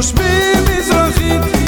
זו שמי מזרחית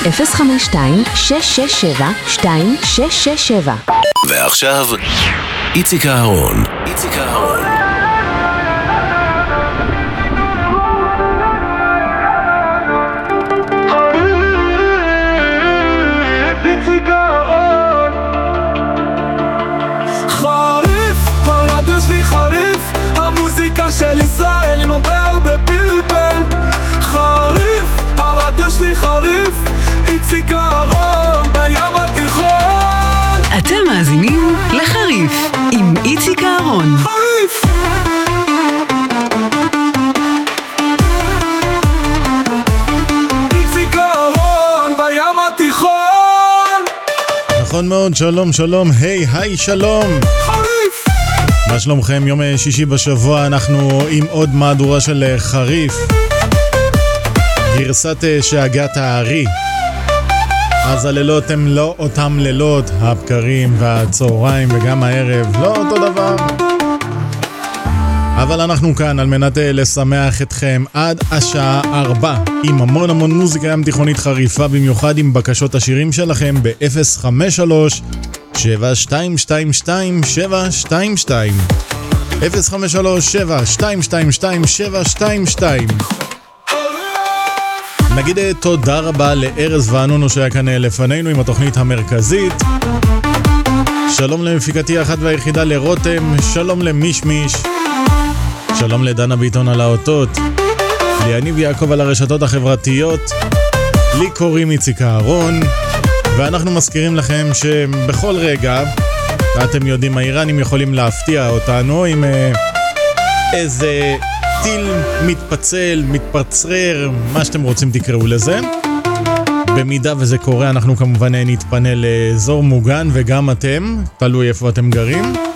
052-667-2667. ועכשיו, איציק אהרון. איציק אהרון. נכון מאוד, שלום שלום, היי היי שלום חריף! מה שלומכם? יום שישי בשבוע אנחנו עם עוד מהדורה של אה, חריף גרסת אה, שאגת הארי אז הלילות הם לא אותם לילות, הבקרים והצהריים וגם הערב, לא אותו דבר. אבל אנחנו כאן על מנת אה, לשמח אתכם עד השעה 4 עם המון המון מוזיקה ים תיכונית חריפה במיוחד עם בקשות השירים שלכם ב-053 7222 722 053 7222 722 נגיד אה, תודה רבה לארז וענונו שהיה כאן אה, לפנינו עם התוכנית המרכזית. שלום למפיקתי האחת והיחידה לרותם, שלום למישמיש, שלום לדנה ביטון על האותות, ליניב יעקב על הרשתות החברתיות, לי קוראים איציק אהרון, ואנחנו מזכירים לכם שבכל רגע, אתם יודעים, האיראנים יכולים להפתיע אותנו עם אה, איזה טיל מתפצל, מתפצרר, מה שאתם רוצים תקראו לזה. במידה וזה קורה, אנחנו כמובן נתפנה לאזור מוגן, וגם אתם, תלוי איפה אתם גרים.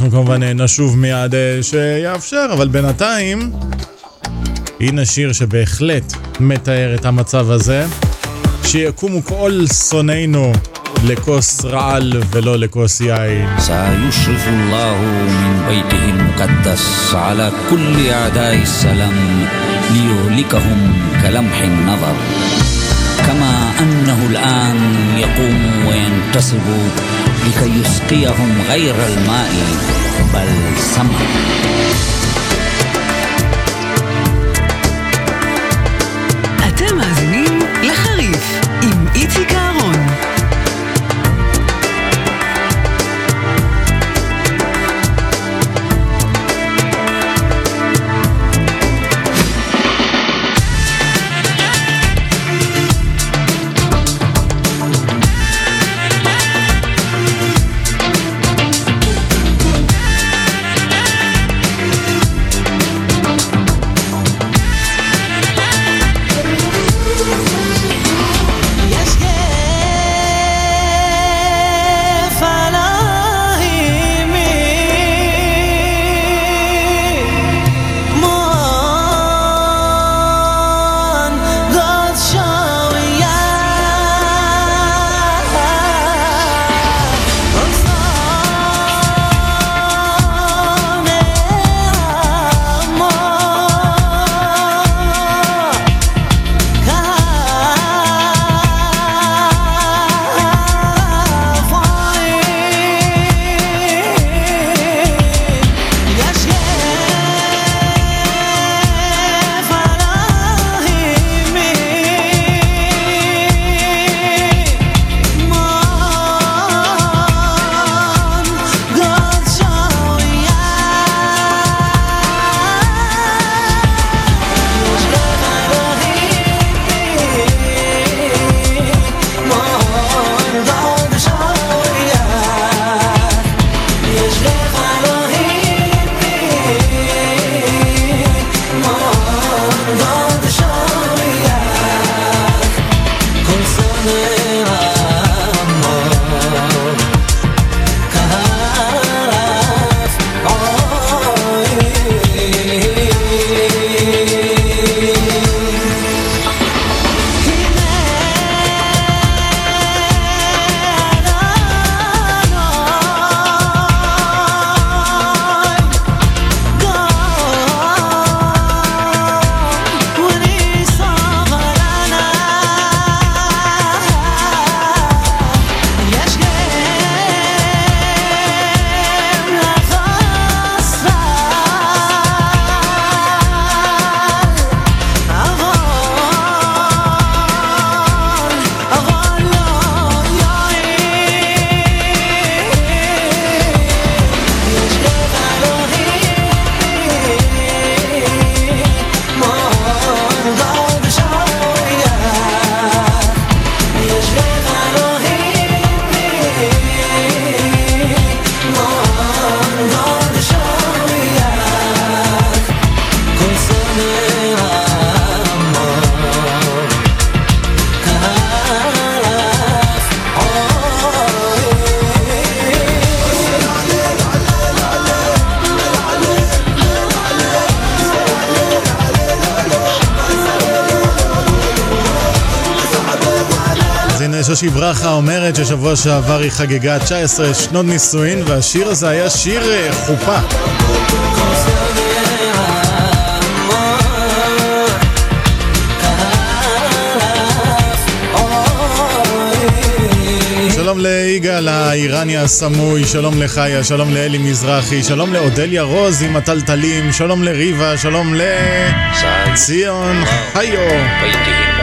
ואנחנו כמובן נשוב מיד אה, שיאפשר, אבל בינתיים, הנה שיר שבהחלט מתאר את המצב הזה. שיקומו כל שונאינו לכוס רעל ולא לכוס יין. سيشرف الله من بيته المقدس على كل أعداء السلام ليهلكهم كلمح النظر كما أنه الآن يقوم وينتصب لكي يسقيهم غير الماء بل سمع ששבוע שעבר היא חגגה 19 שנות נישואין, והשיר הזה היה שיר אה, חופה. שלום ליגאל האיראני הסמוי, שלום לחיה, שלום לאלי מזרחי, שלום לאודליה רוז עם הטלטלים, שלום לריבה, שלום לציון חיו.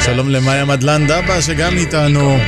שלום למאיה מדלן דבא שגם איתנו.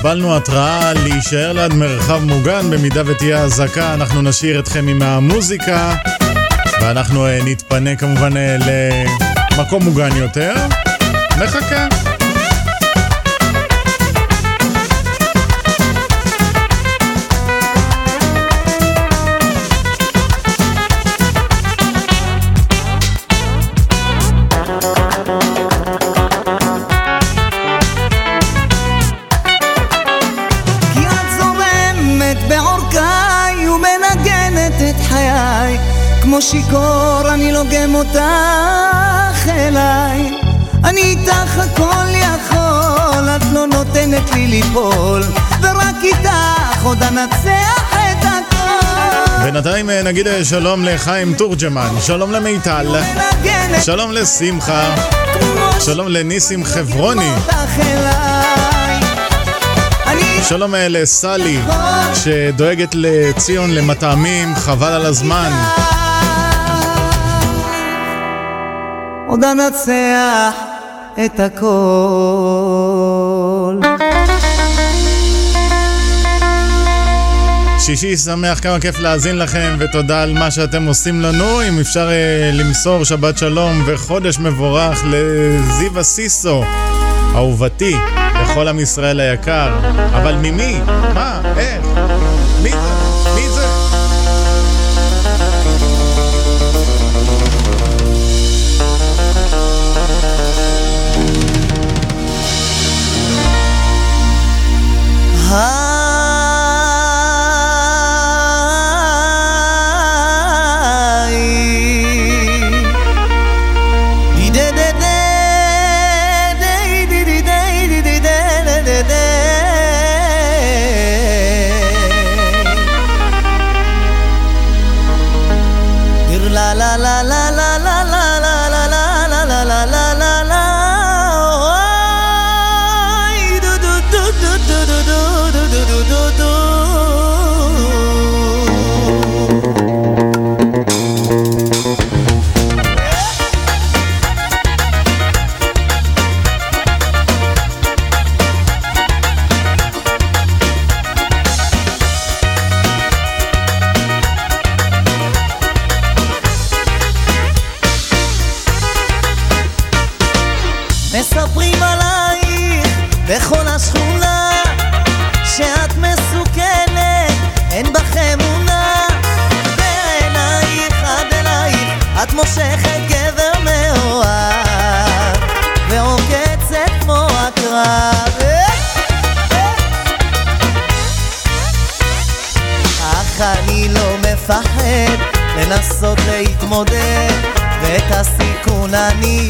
קיבלנו התראה להישאר ליד מרחב מוגן, במידה ותהיה אזעקה אנחנו נשאיר אתכם עם המוזיקה, ואנחנו אה, נתפנה כמובן אה, למקום מוגן יותר. נחכה. ננצח את הכל. בינתיים אה, נגיד אה, שלום לחיים תורג'מן, שלום למיטל, שלום לשמחה, שלום לניסים חברוני. שלום אה, לסלי, שדואגת לציון למטעמים, חבל על הזמן. עוד אנצח את הכל שישי שמח, כמה כיף להאזין לכם, ותודה על מה שאתם עושים לנו. אם אפשר uh, למסור שבת שלום וחודש מבורך לזיווה סיסו, אהובתי, לכל עם ישראל היקר. אבל ממי? מה? איך? מי זה? מודה, ואת הסיכון אני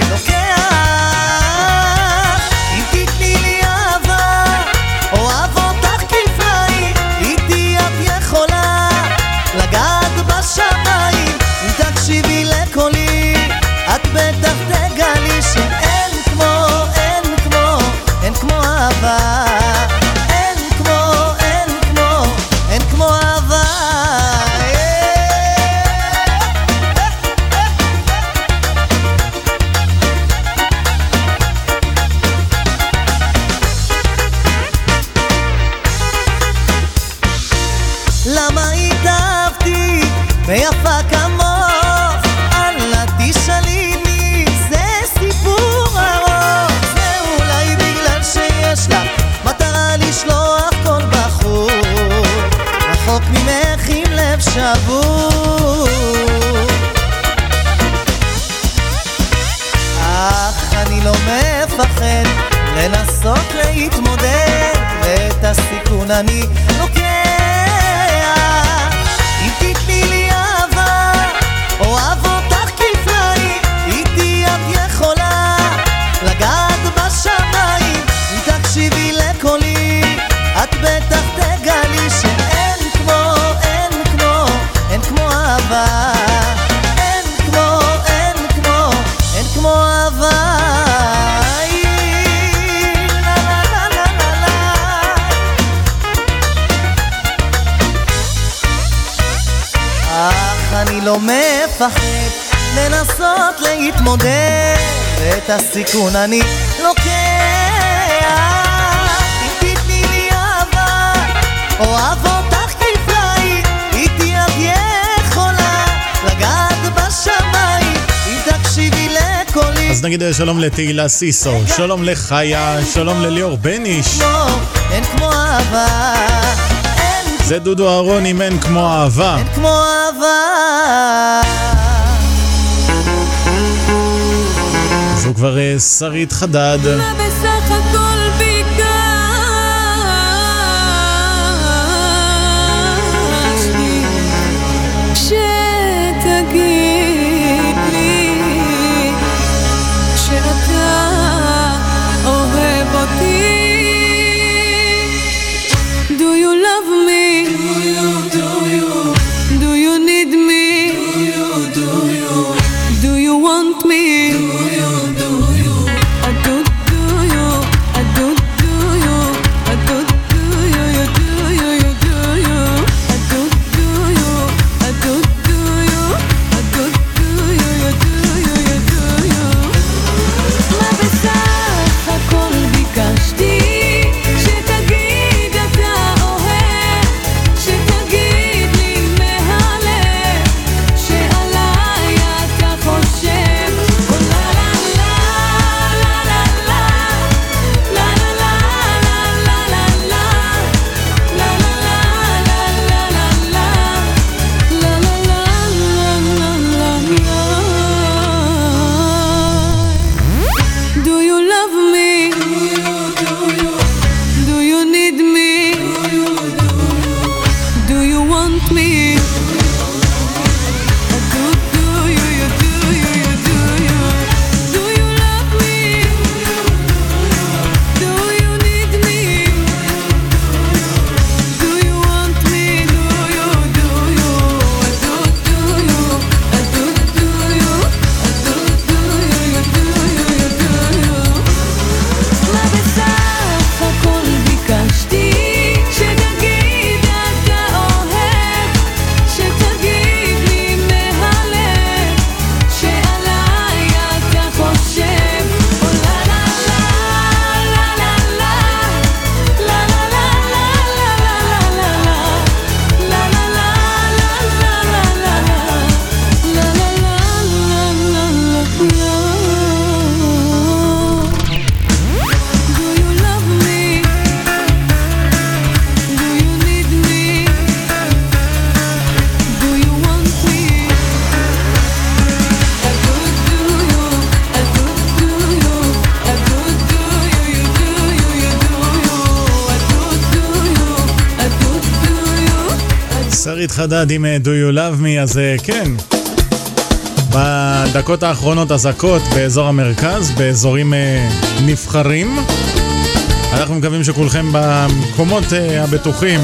שלום לתהילה סיסו, שלום לחיה, שלום לליאור בניש. לא, אין כמו אהבה. זה דודו אהרון עם אין כמו אהבה. אין כמו אהבה. זו כבר אה, שרית חדד. חדד עם אה, Do You Love Me, אז אה, כן. בדקות האחרונות אזעקות באזור המרכז, באזורים אה, נבחרים. אנחנו מקווים שכולכם במקומות הבטוחים.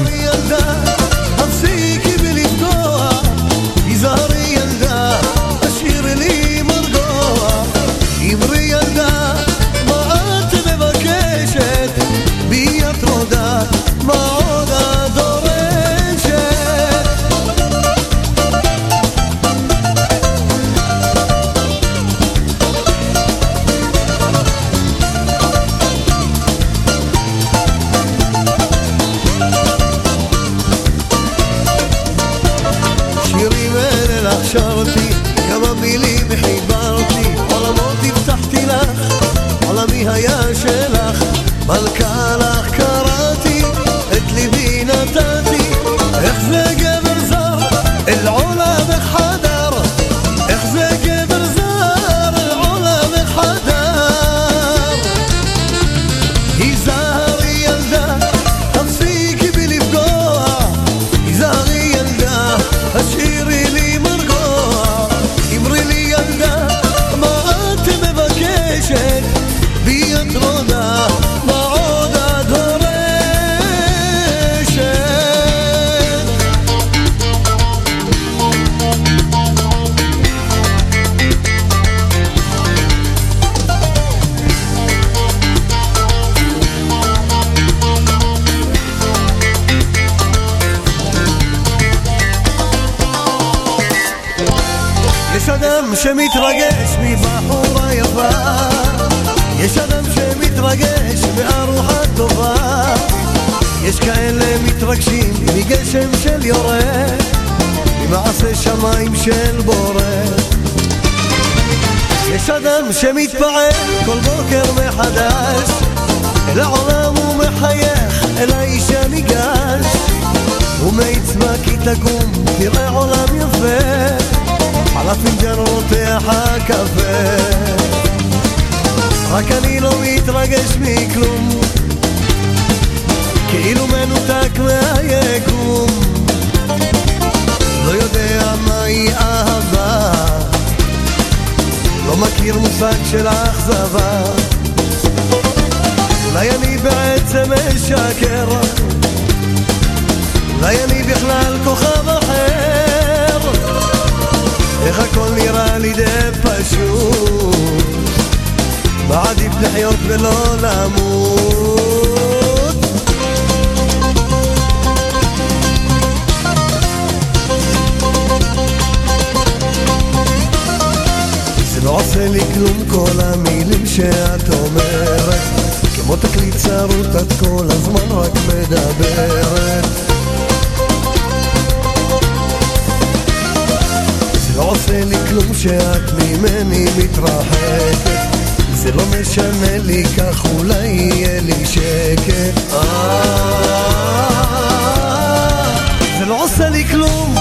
עושה לי כלום.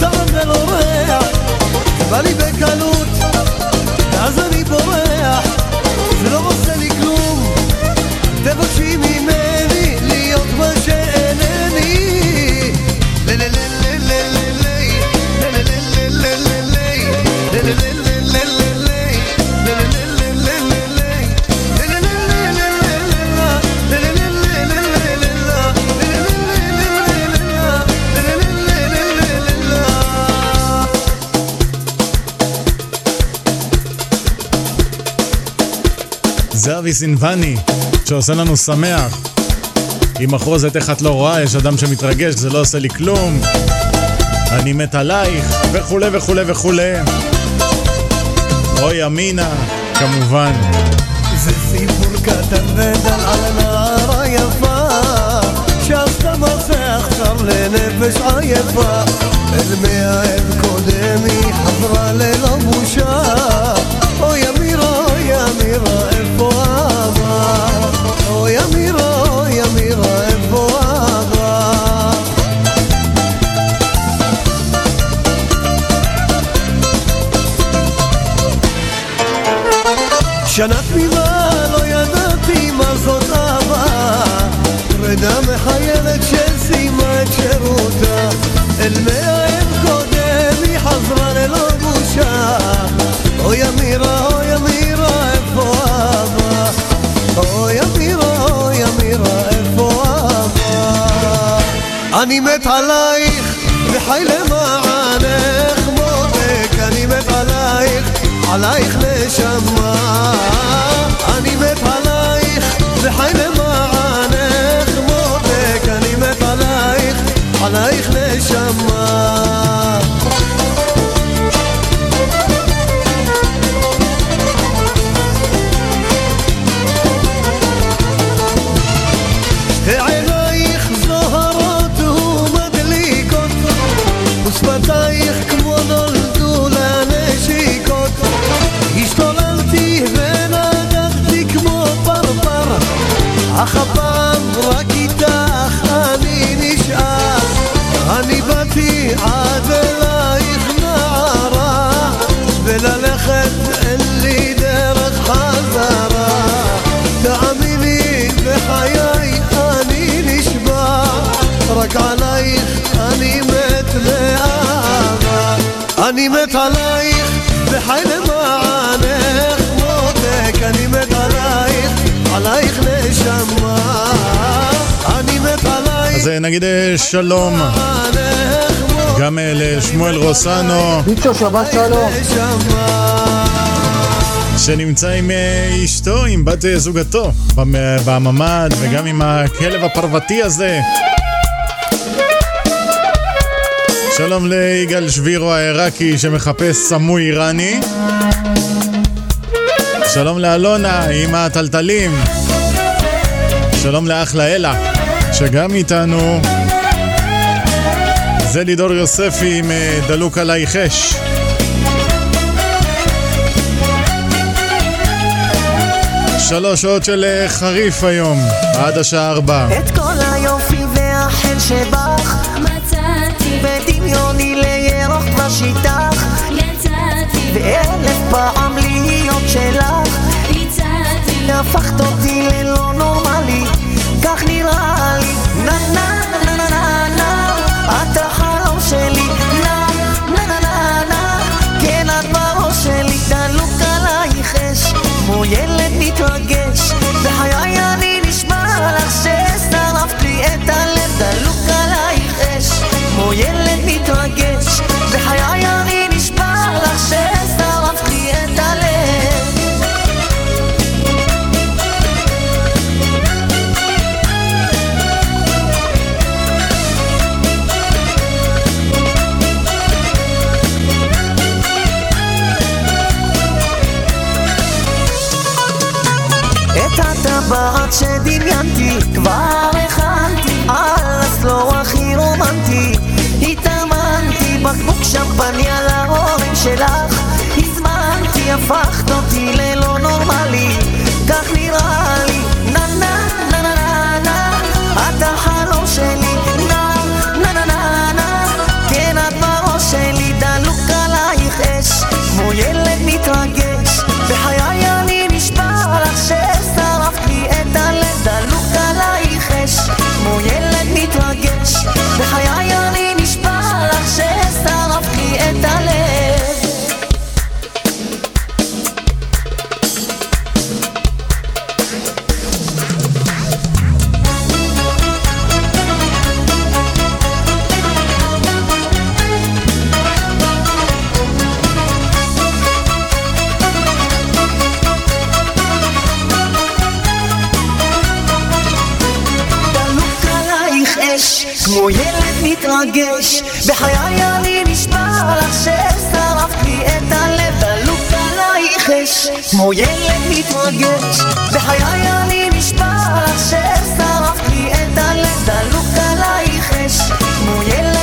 טעם ולא ריח בא לי בקלות אבי סינבני, שעושה לנו שמח. עם מחרוזת איך את לא רואה, יש אדם שמתרגש, זה לא עושה לי כלום. אני מת עלייך, וכולי וכולי וכולי. אוי אמינה, כמובן. זה סיפור קטן ודל על הנער היפה שעשתה מעשה עכשיו לנפש עייפה אל מאהב קודם היא חזרה ללא בושה ימירה, איפה אהבה? אוי ימירה, אוי ימירה, איפה אהבה? שנה תמימה, לא ידעתי מה זאת אהבה. פרידה מחיילת שסיימה את שירותה. אל מאה אם קודם היא חזרה ללא בושה. אוי אמירה אני מת עלייך וחי למענך מותק, אני מת עלייך, עלייך נשמה. אני מת עלייך וחי למענך מותק, אני מת עלייך, עלייך נשמה. אך הפעם רק איתך אני נשאר. אני באתי עד אלייך נערה וללכת אין לי דרך חזרה. תאמיני בחיי אני נשבע רק עלייך אני מת מאהבה אני מת עלייך וחי למענך מותק אני מת עלייך עלייך נשמה אני עלייך אז אה, נגיד אה, שלום. גם אה, לשמואל רוסנו. ביצ'ו, שבת שלום. שנמצא עם אשתו, עם בת זוגתו במ- בממ"ד וגם עם הכלב הפרוותי הזה. שלום ליגאל שבירו העיראקי שמחפש סמוי איראני שלום לאלונה עם הטלטלים. שלום לאחלה אלה שגם איתנו. זה לידור יוספי עם אה, דלוק עלייך אש שלוש שעות של אה, חריף היום, עד השעה ארבע. את כל היופי והחן שבך. מצאתי. בדמיוני לירוק דבש איתך יצאתי. ואלף פעם הפכת אותי ללא נורמלי. כך נראה לי. נה נה נה נה נה נה. את החלום שלי. נה נה נה נה נה. כן את בראש שלי. דלוק עלייך אש. כמו ילד שמפניה להורים שלך. הזמנתי הפכת אותי ללא כמו ילד מתרגש. בחיי אני נשבע לך ששרפת לי את הלב דלוק עלייך אש, כמו ילד מתרגש. בחיי אני נשבע לך ששרפת לי את הלב דלוק עלייך אש, כמו ילד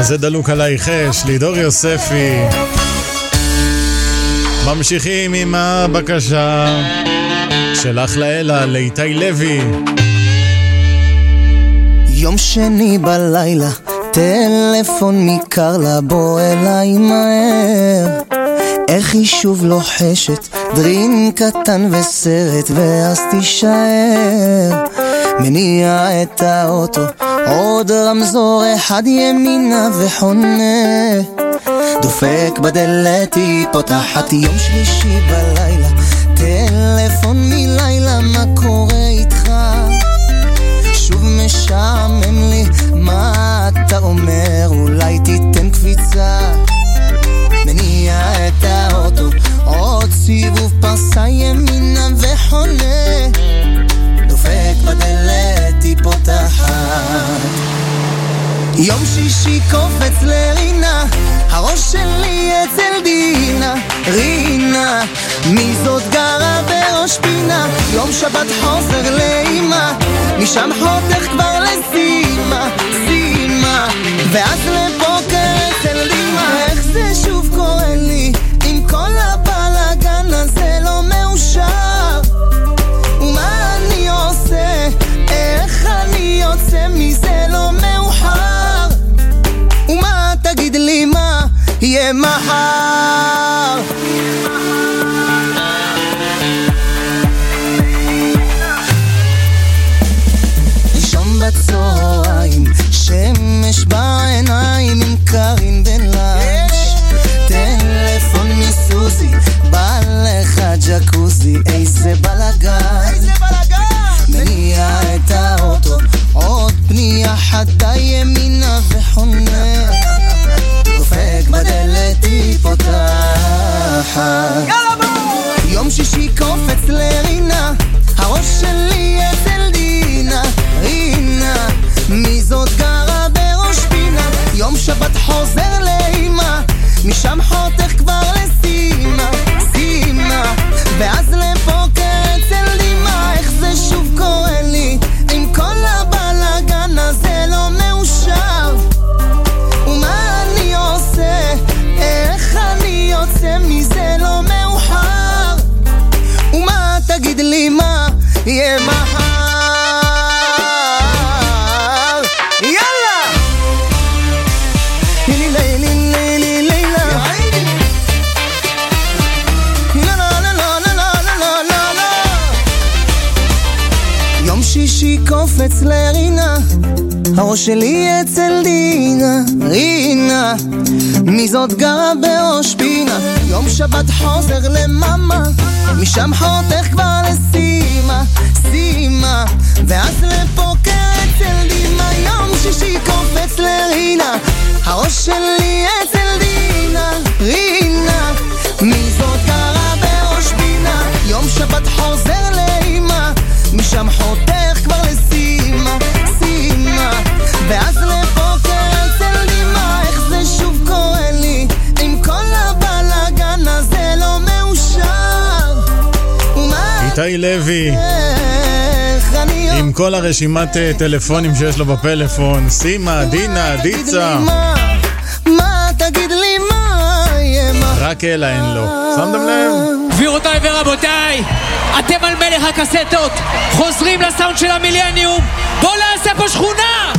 זה דלוק עלייך אש, לידור יוספי. ממשיכים עם הבקשה שלך לאלה, לאיתי לוי. יום שני בלילה, טלפון מקרלה בוא אליי מהר איך היא שוב לוחשת, דרין קטן וסרט ואז תישאר מניע את האוטו, עוד רמזור אחד ימינה וחונה. דופק בדלת היא פותחת יום שלישי בלילה. טלפון מלילה מה קורה איתך? שוב משעמם לי מה אתה אומר? אולי תיתן קפיצה. מניע את האוטו עוד סיבוב פרסה ימינה וחונה דופק בדלת היא פותחת. יום שישי קופץ לרינה, הראש שלי אצל דינה, רינה, מי זאת גרה בראש פינה? יום שבת חוזר לאימא, משם חותך כבר לסימה, סימה, ואז לפוקר אצל דימה, איך זה שוב קורה יהיה מחר? לישון בצהריים, שמש בעיניים עם קרין בן לש. טלפון מסוזי, בא לך ג'קוזי, איזה בלאגן. מניע את האוטו, עוד פנייה חדה ימינה וחונה. בדלת היא פותחת. יום שישי קופץ לרינה, הראש שלי אצל דינה, רינה, מי זאת גרה בראש פינה? יום שבת חוזר לאימא, משם חותך כבר לסימה, סימה, ואז לפוקר Yeah. הראש שלי אצל דינה, רינה. מי זאת גרה בראש פינה? יום שבת חוזר למאמה משם חותך כבר לסימה, סימה. ואז לפוקר אצל דימה יום שישי קופץ לרינה. הראש שלי אצל דינה, רינה. מי זאת גרה בראש פינה? יום שבת חוזר לאימא משם חותך איתי לוי, עם כל הרשימת אה, טלפונים שיש לו בפלאפון, סימה, דינה, דיצה, מה, תגיד לי מה יהיה מה רק אלה אין לו. שמתם לב? גבירותיי ורבותיי, אתם על מלך הקסטות, חוזרים לסאונד של המילניום, בואו נעשה פה שכונה!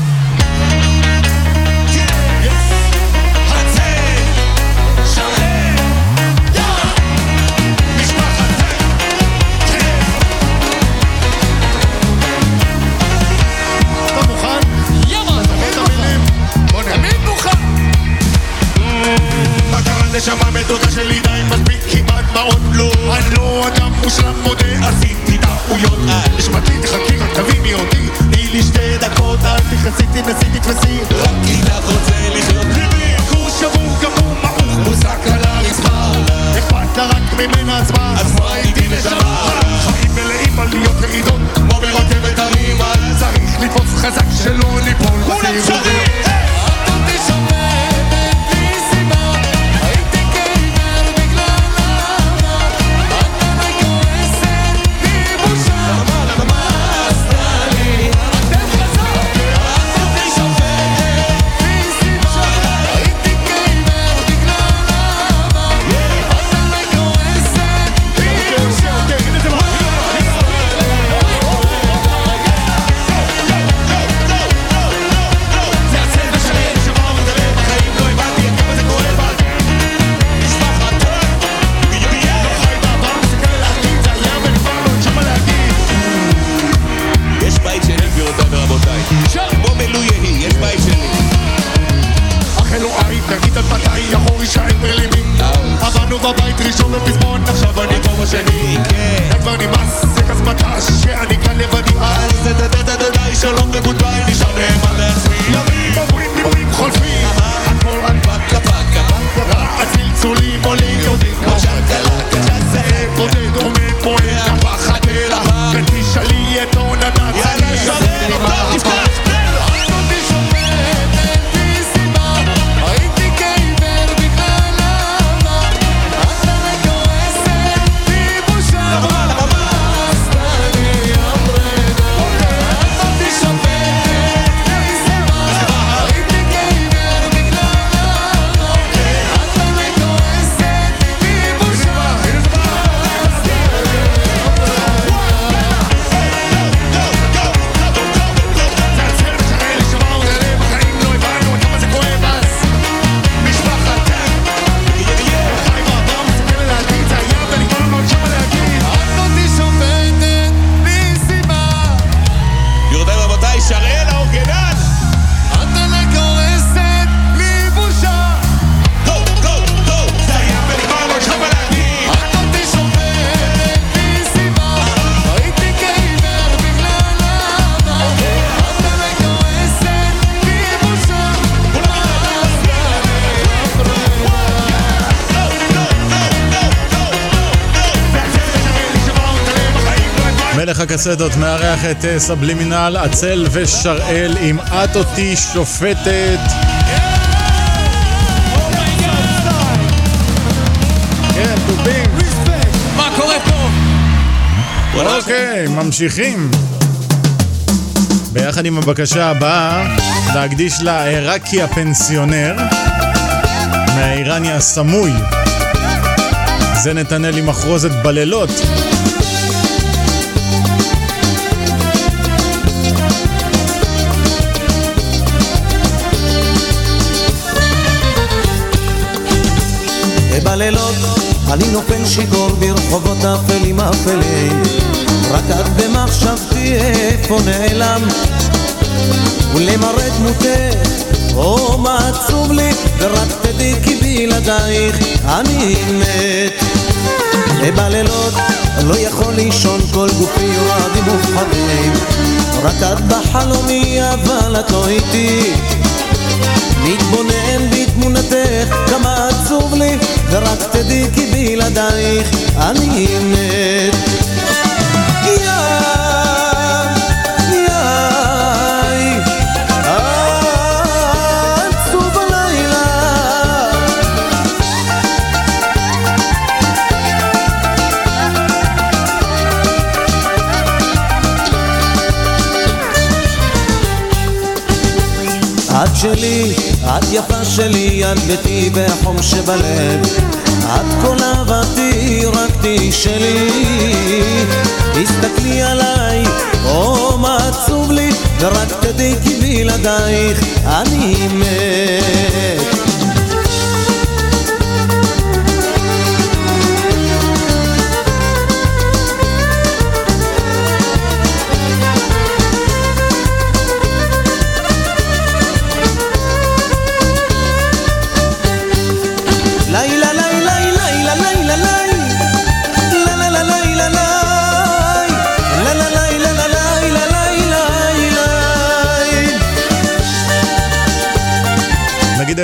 מושלם מודה עשיתי טעויות. נשמתי תחכי רק תביני אותי. תני לי שתי דקות אל תכנסי תנסי תתפסי. רק איתך רוצה לחיות. ליבי כור שבור גמור מעוך מוזק על הרצפה. אכפת לה רק ממנה עצמה אז מה איתי נשמה? חיים מלאים עליות ירידות כמו ברכבת הרים. צריך לתפוס חזק שלא ניפול בסיבובים. בבית הקסדות מארח את אה, סבלימינל, עצל ושראל עם את אותי שופטת. כן, דובים. מה קורה פה? אוקיי, ממשיכים. ביחד עם הבקשה הבאה, להקדיש לעיראקי הפנסיונר מהאיראני הסמוי. זה נתנאל עם מחרוזת בלילות. ובלילות אני נופל שיכור ברחובות אפלים אפלים רק את במחשבתי איפה נעלם. ולמראה דמותך או מה עצוב לי ורק תדעי כי בלעדייך אני מת. ובלילות לא יכול לישון כל גופי יורדים ופחדים רק את בחלומי אבל את לא איתי מתבונן בתמונתך כמה עצוב לי ורק תדעי כי בלעדייך אני מת שלי, את יפה שלי, את ביתי והחום שבלב. את כל אהבתי, רק תהיי שלי תסתכלי עליי, או מה עצוב לי ורק תדעי כי בלעדייך אני מת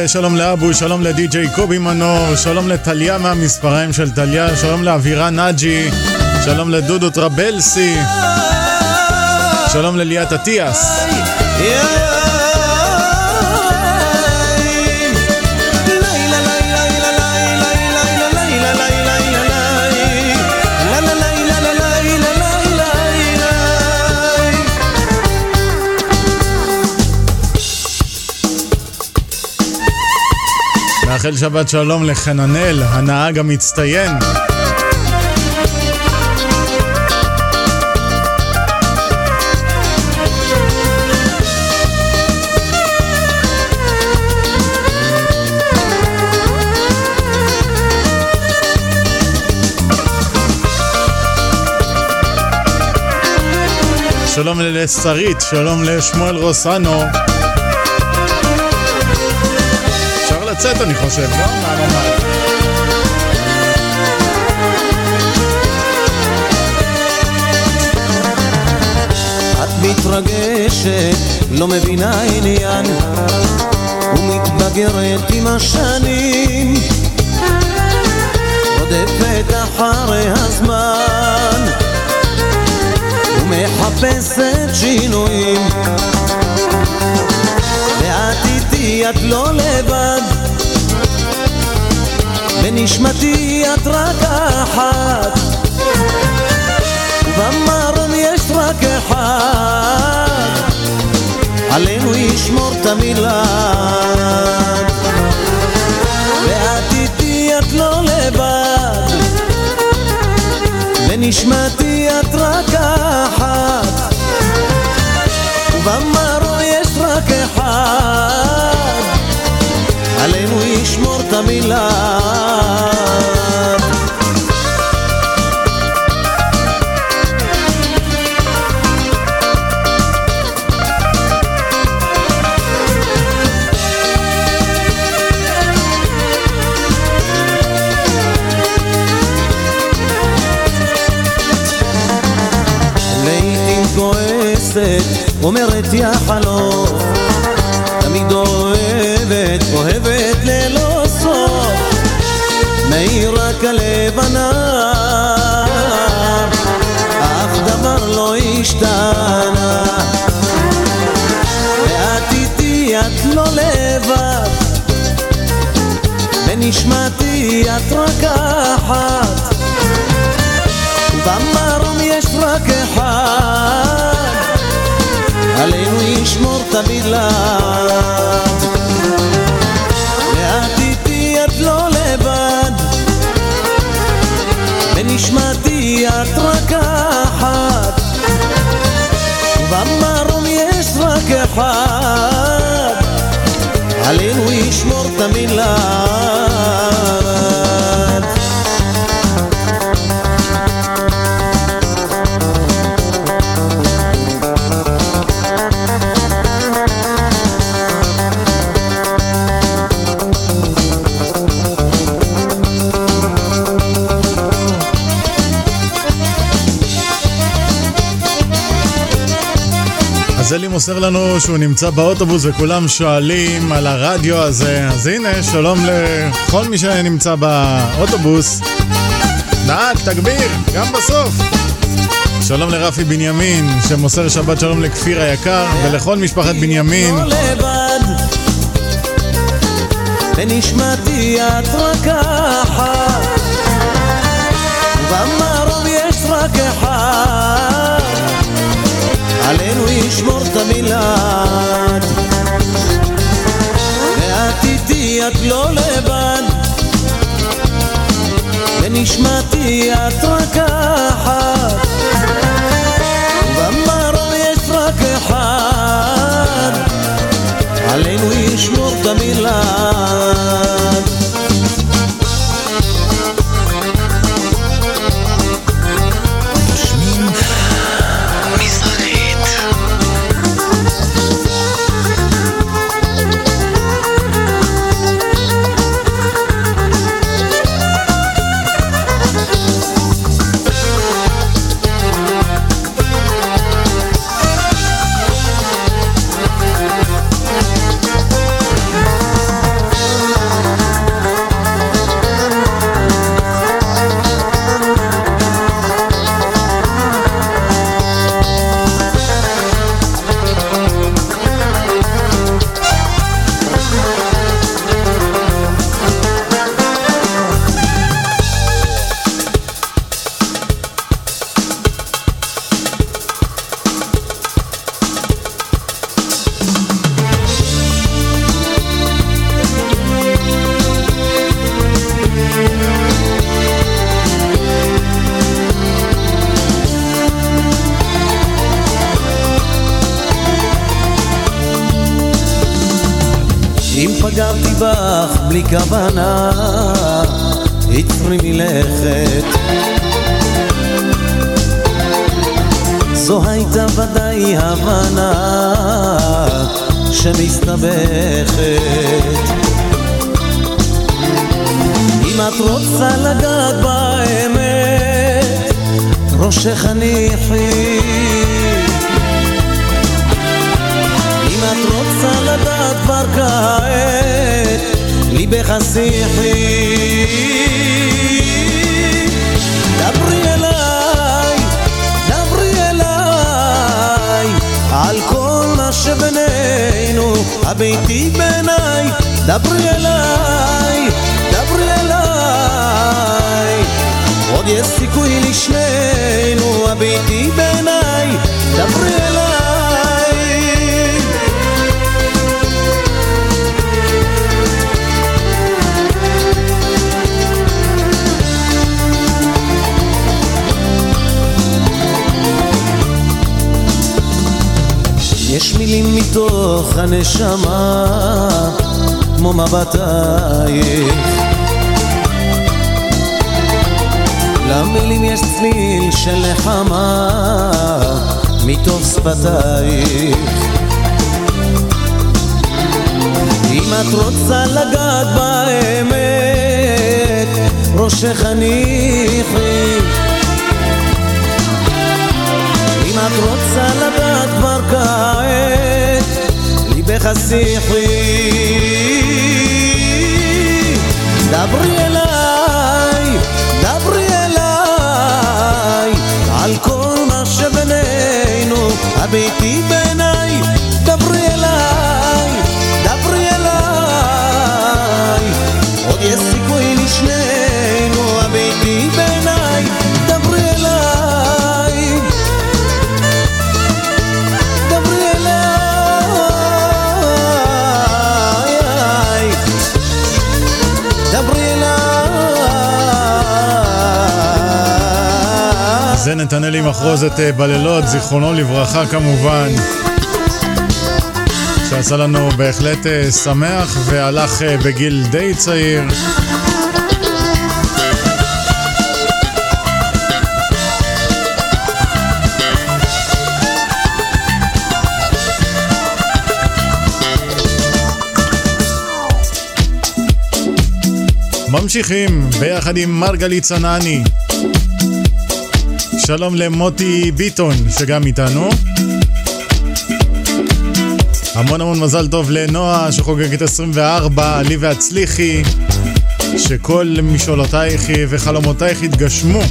שלום לאבו, שלום לדי.ג'יי קובי מנור, שלום לטליה מהמספריים של טליה, שלום לאבירה נאג'י, שלום לדודו טרבלסי, שלום לליאת אטיאס. מאחל שבת שלום לחננאל, הנהג המצטיין. שלום לשרית, שלום לשמואל רוסנו. לצאת, אני חושב, לא? מה, מה, מה? מתרגשת, לא מבינה עניין, ומתבגרת עם השנים, עודפת אחרי הזמן, ומחפשת שינויים. ואת איתי, את לא לבד. בנשמתי את רק אחת. ובמרום יש רק אחד, עלינו ישמור את המילד. ואת איתי את לא לבד, בנשמתי את רק אחת. ובמרום יש רק אחד, עלינו ישמור את כועסת, אומרת יא חלוף, מאירה כלבנה, אך דבר לא השתנה. ואת איתי, את לא לבד, בנשמתי את רק אחת. במרום יש רק אחד, עלינו ישמור תמיד לאט. במרום יש רק אחד, עלינו ישמור תמיד לאט. מוסר לנו שהוא נמצא באוטובוס וכולם שואלים על הרדיו הזה. אז הנה, שלום לכל מי שנמצא באוטובוס. נהג, תגביר, גם בסוף. שלום לרפי בנימין, שמוסר שבת שלום לכפיר היקר, ולכל משפחת בנימין. לא בנשמתי את רק אחת, ובמרום יש רק אחד, עלינו ישמור את המילד. ואת איתי, את לא לבד, בנשמתי את רק אחת, ובמרום יש רק אחד, עלינו ישמור את המילד. בך בלי כוונה, עצרי מלכת. זו הייתה ודאי הבנה שמסתבכת. אם את רוצה לגעת באמת, ראשך הניחי. רוצה לדעת כבר כעת, ליבך שיחי. דברי אליי, דברי אליי, על כל מה שבינינו, הביתי בעיניי, דברי אליי, דברי אליי. עוד יש סיכוי לשנינו, הביתי בעיניי, דברי אליי. יש מילים מתוך הנשמה, כמו מבטייך. למילים יש צליל של נחמה, מתוך שפתייך. אם את רוצה לגעת באמת, ראשך הניחי. את רוצה לדעת כבר כעת, ליבך שיחי. דברי אליי, דברי אליי, על כל מה שבינינו, הביתי בעיניי, אליי. זה נתנאל עם מחרוזת אה, בלילות, זיכרונו לברכה כמובן. שעשה לנו בהחלט אה, שמח והלך אה, בגיל די צעיר. ממשיכים ביחד עם מרגלית צנעני. שלום למוטי ביטון שגם איתנו. המון המון מזל טוב לנועה שחוגגת 24, עלי והצליחי, שכל משאולותייך וחלומותייך יתגשמו.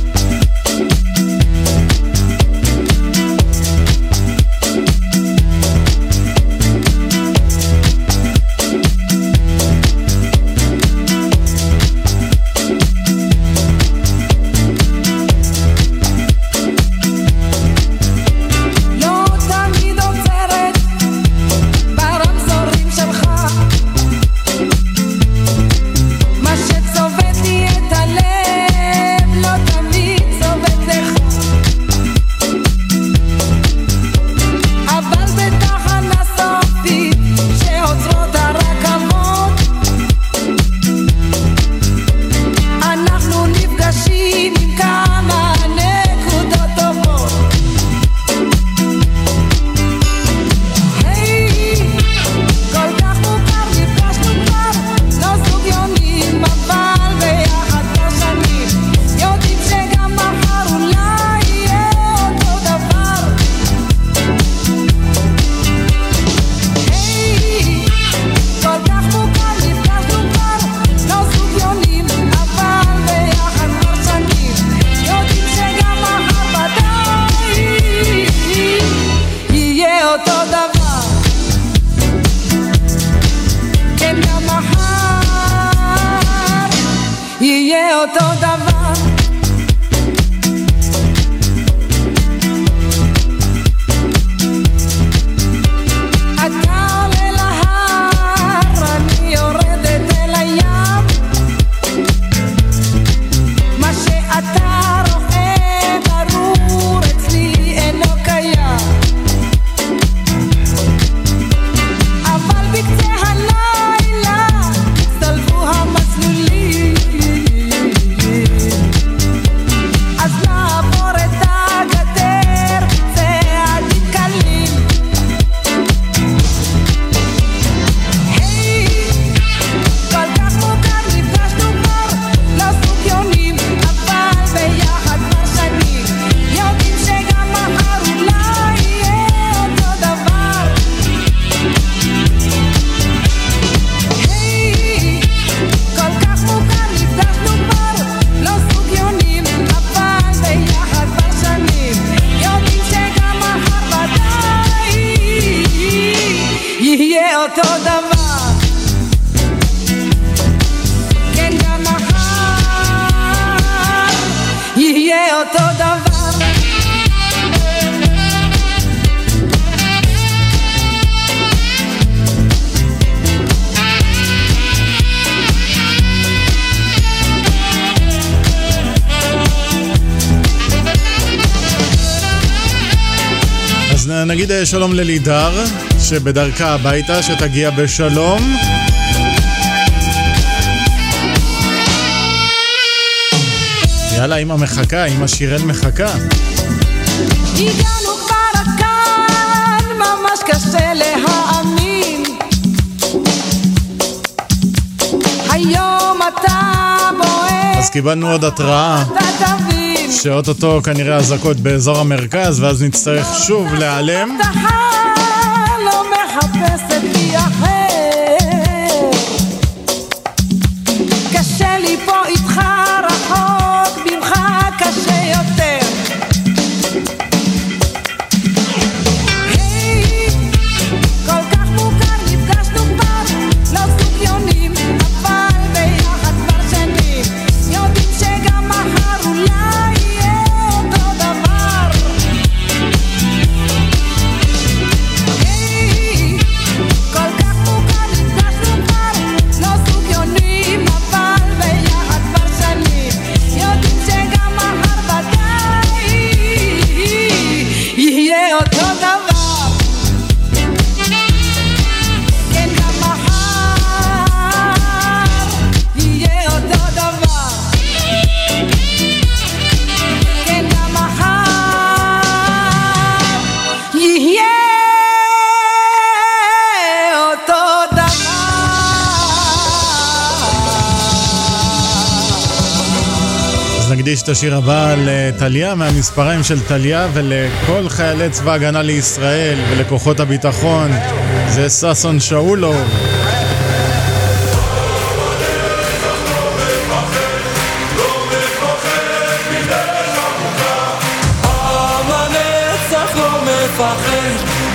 שלום ללידר, שבדרכה הביתה, שתגיע בשלום. יאללה, אמא מחכה, אמא שירן מחכה. הגענו כבר כאן, ממש קשה להאמין. היום אתה בועט. אז קיבלנו עוד התראה. אתה תבין. שאו-טו-טו כנראה אזעקות באזור המרכז, ואז נצטרך שוב להיעלם. השיר הבא לטליה, מהמספריים של טליה ולכל חיילי צבא הגנה לישראל ולכוחות הביטחון, זה ששון שאולו לא,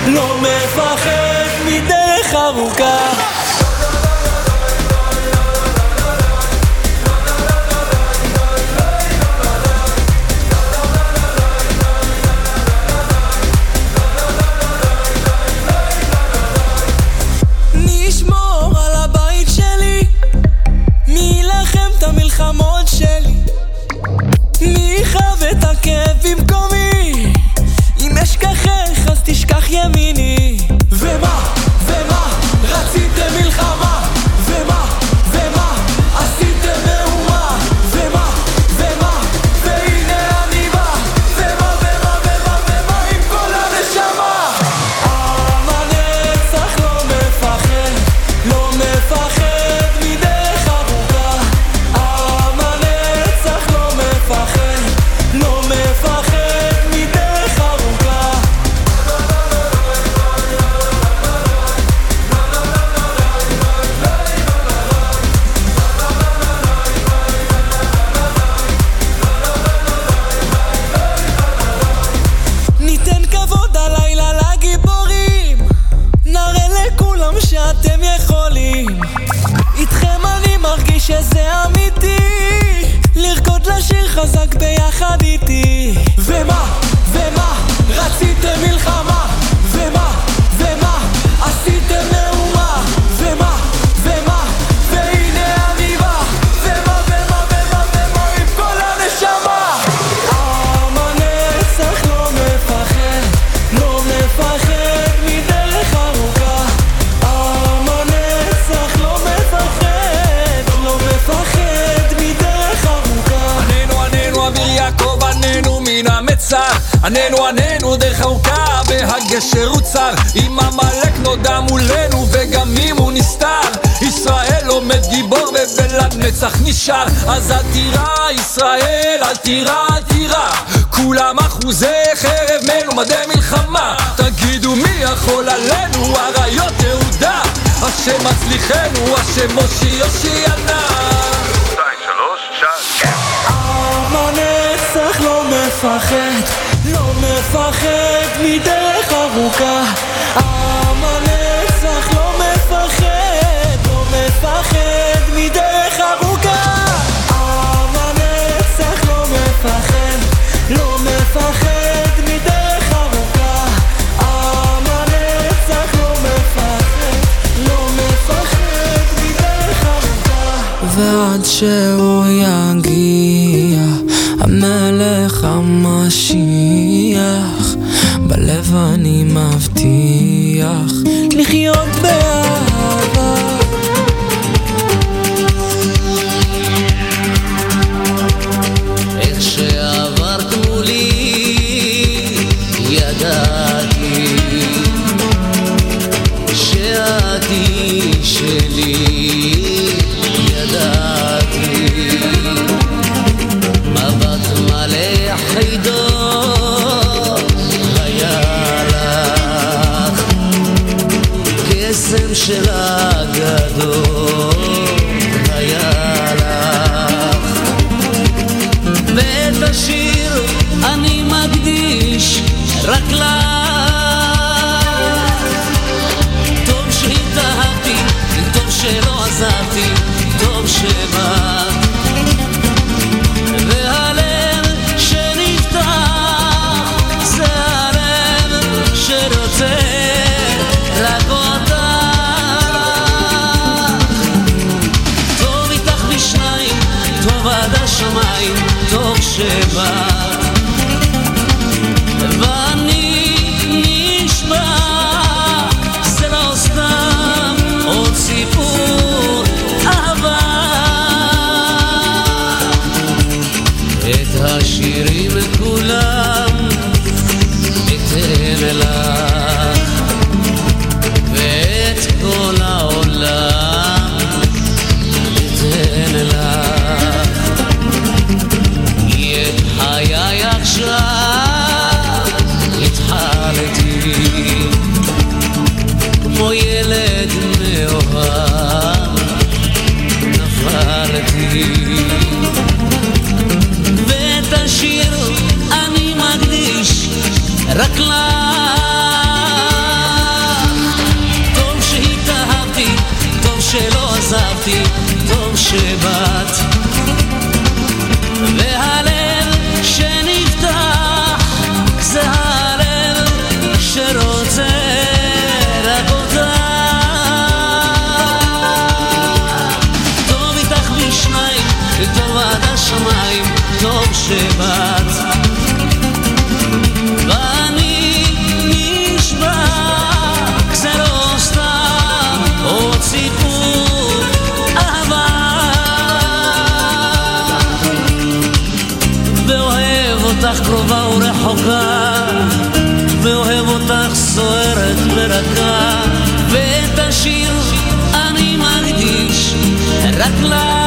לא מפחד מדרך ארוכה. love. רק לך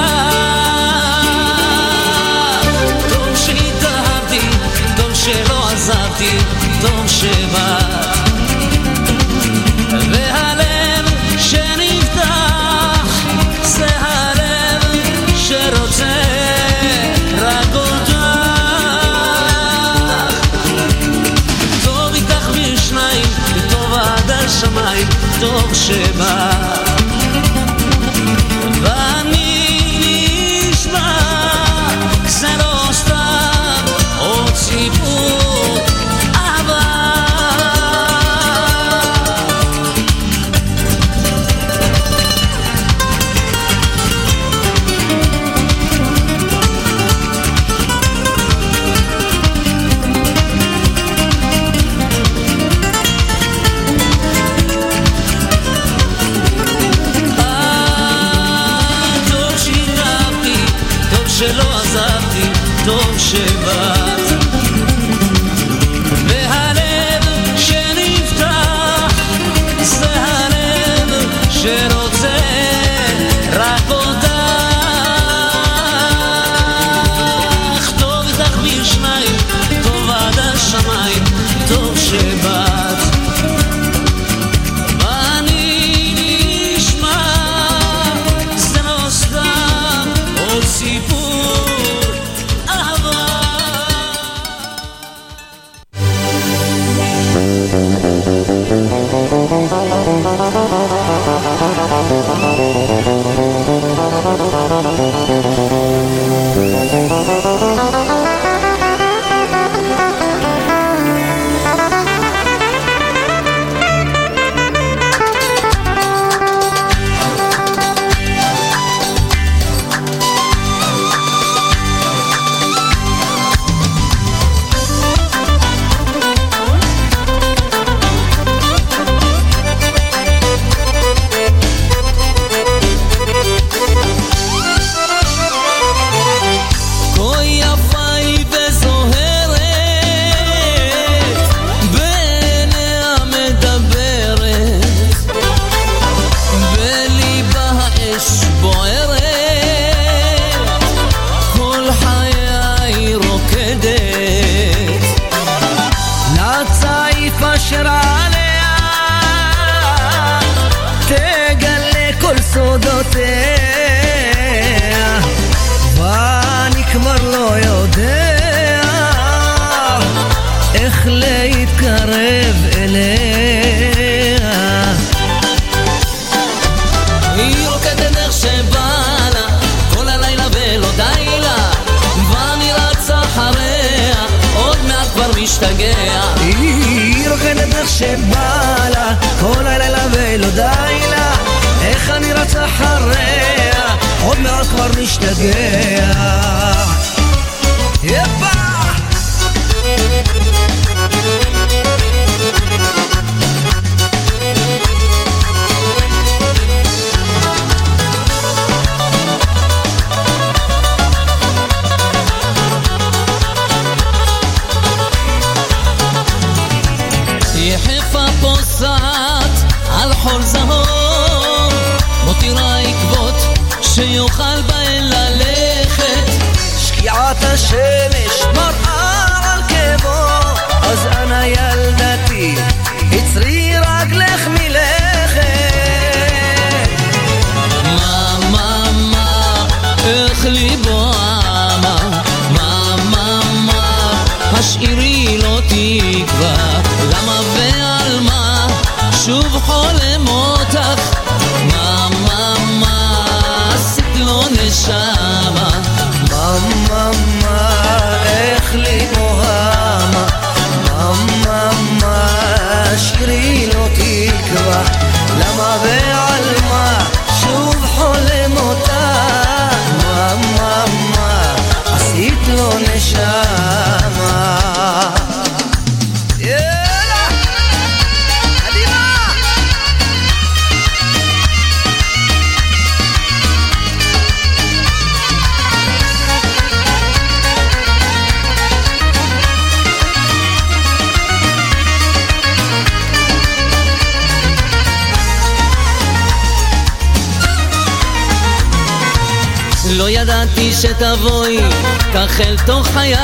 כך אל תוך חיי.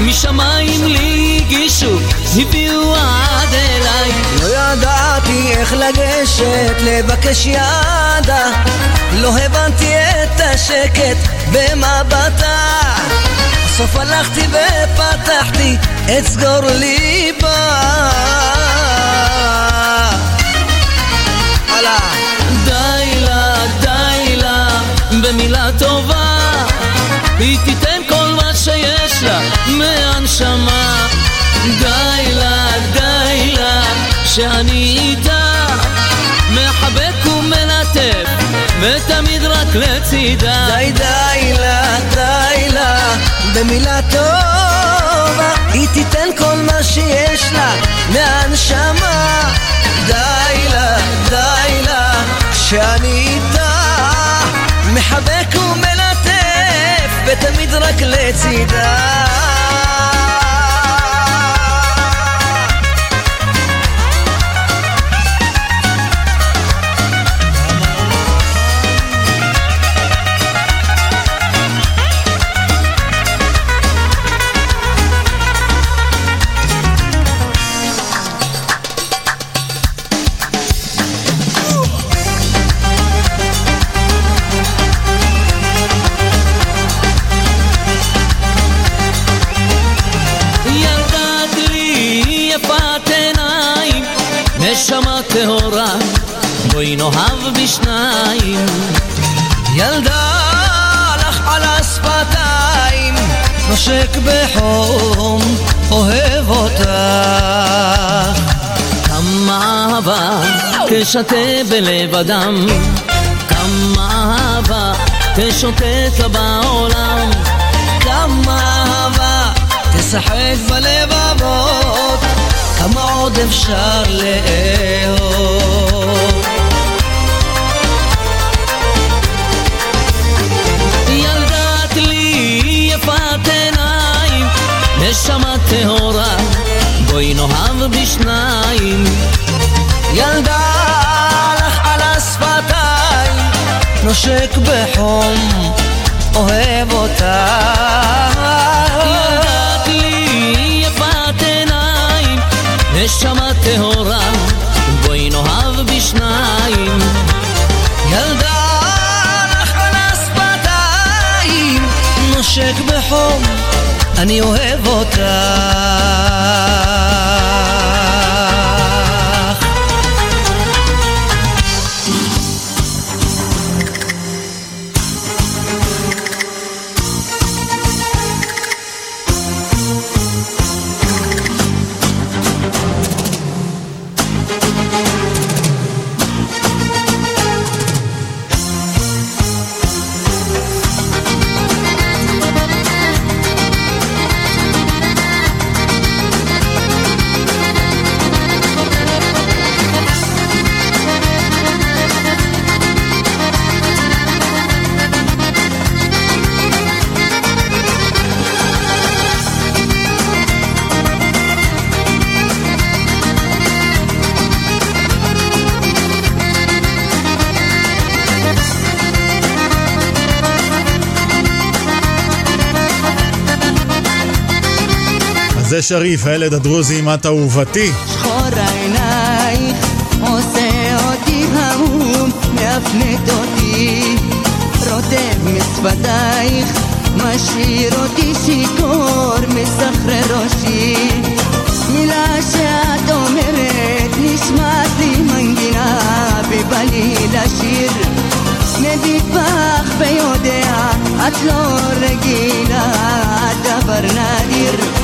משמיים לי הגישו, הביאו עד אליי. לא ידעתי איך לגשת לבקש ידה. לא הבנתי את השקט במבטה. בסוף הלכתי ופתחתי את סגור ליבה. די לה, די לה, במילה טובה היא תיתן כל מה שיש לה מהנשמה. די לה, די לה, שאני איתה. מחבק ומלטף ותמיד רק לצידה. די די לה, די לה, במילה טובה. היא תיתן כל מה שיש לה מהנשמה. די לה, די לה, שאני איתה. מחבק ותמיד רק לצידה נאהב בשניים. ילדה לך על השפתיים, נושק בחום, אוהב אותך. כמה אהבה תשתה בלב אדם, כמה אהבה תשוטט לה בעולם, כמה אהבה תשחק בלבבות, כמה עוד אפשר לאהוב. נשמה טהורה, בואי נאהב בשניים. ילדה לך על השפתיים, נושק בחום, אוהב אותך. ילדת לי יפת עיניים, נשמה טהורה, בואי נאהב בשניים. ילדה לך על השפתיים, נושק בחום חום, אני אוהב אותך. זה שריף, הילד הדרוזי עם את אהובתי. שחור עינייך עושה אותי המום, מאפנת אותי, רוטב משפתייך, משאיר אותי שיכור, מסחרר ראשי. מילה שאת אומרת נשמעת לי מנגינה, ובא לי לשיר. מביט בך ויודע, את לא רגילה, דבר נדיר.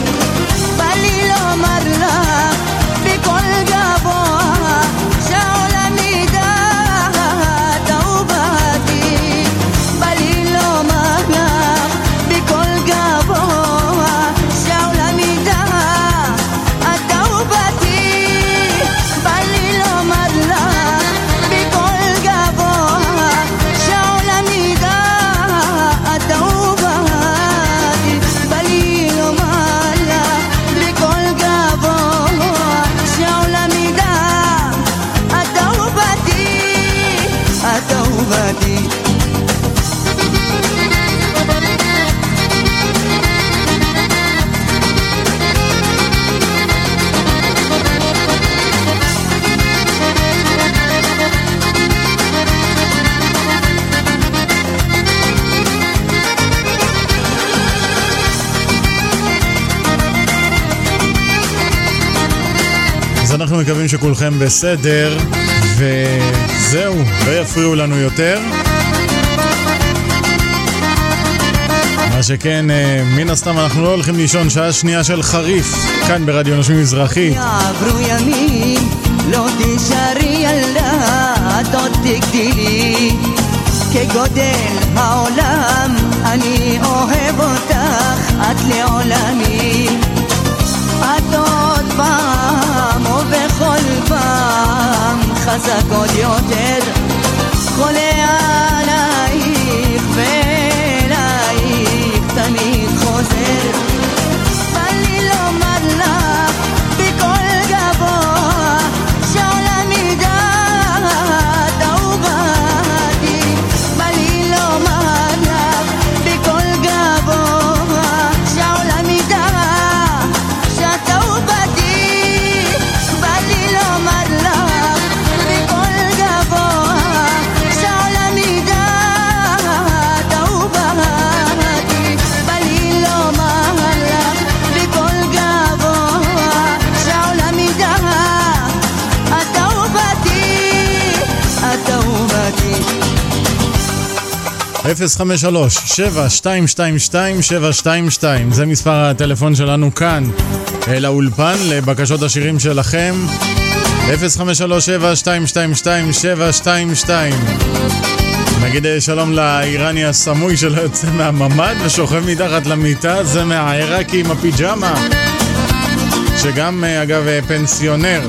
שכולכם בסדר, וזהו, לא יפריעו לנו יותר. מה שכן, אה, מן הסתם אנחנו לא הולכים לישון שעה שנייה של חריף, כאן ברדיו נושמים מזרחי. יעברו ימים, לא תישארי ילדה, את עוד תגדילי. כגודל העולם, אני אוהב אותך, את לעולמי. חזק עוד יותר, חולה עלייך ואלייך 053-7222-722 זה מספר הטלפון שלנו כאן אל האולפן לבקשות השירים שלכם. 053-7222-722 נגיד אה, שלום לאיראני הסמוי שלא יוצא מהממ"ד ושוכב מתחת למיטה זה מהעיראקי עם הפיג'מה. שגם אה, אגב אה, פנסיונר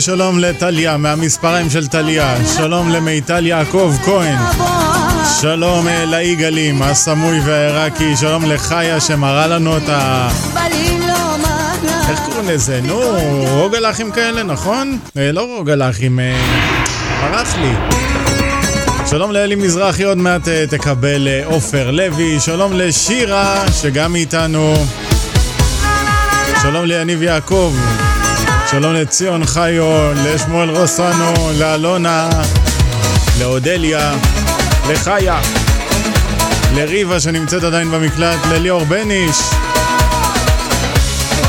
שלום לטליה מהמספריים של טליה, שלום למיטל יעקב כהן, שלום אה, ליגאלים, הסמוי והעיראקי, שלום לחיה שמראה לנו את ה... איך קוראים לזה? נו, רוגלחים כאלה, נכון? אה, לא רוגלחים, אה, ברח לי. שלום לאלי מזרחי, עוד מעט תקבל עופר לוי, שלום לשירה, שגם איתנו. שלום ליניב יעקב, שלום לציון חיו, לשמואל רוסנו, לאלונה, לאודליה, לחיה, לריבה שנמצאת עדיין במקלט, לליאור בניש,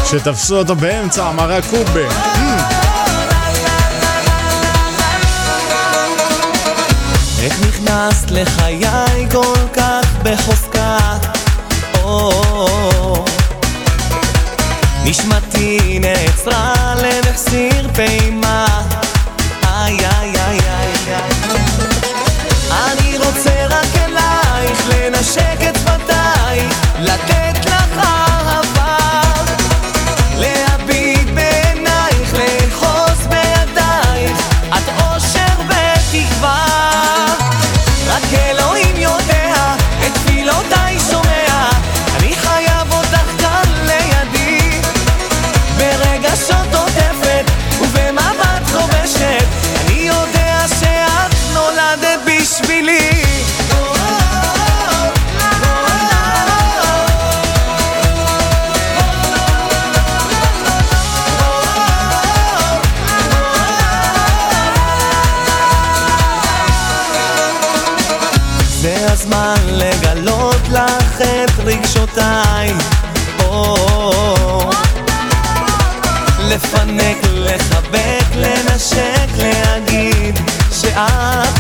שתפסו אותו באמצע המרה קובה. איך נכנסת לחיי כל כך בחוזקה? או, נשמתי נעצרה למחסיר פעימה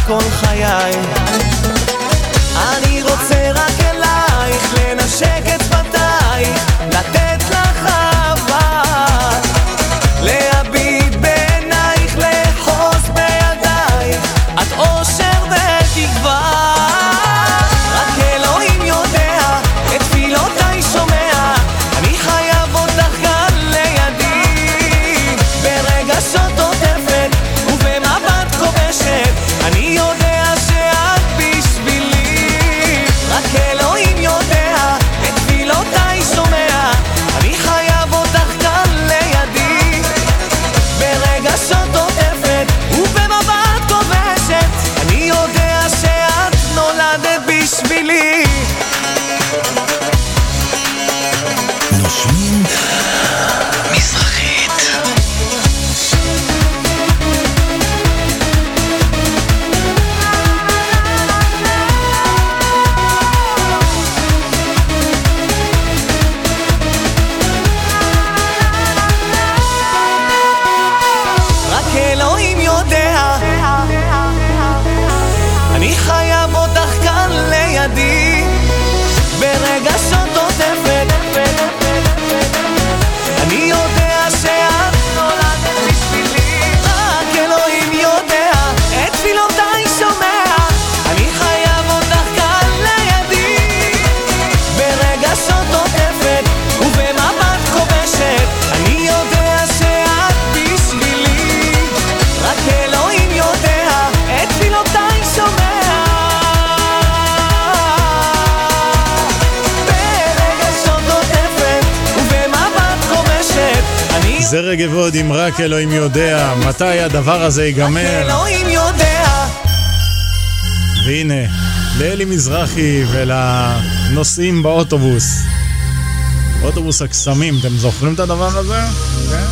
כל חיי הדבר הזה ייגמר. אלוהים יודע והנה, לאלי מזרחי ולנוסעים באוטובוס. אוטובוס הקסמים, אתם זוכרים את הדבר הזה? כן.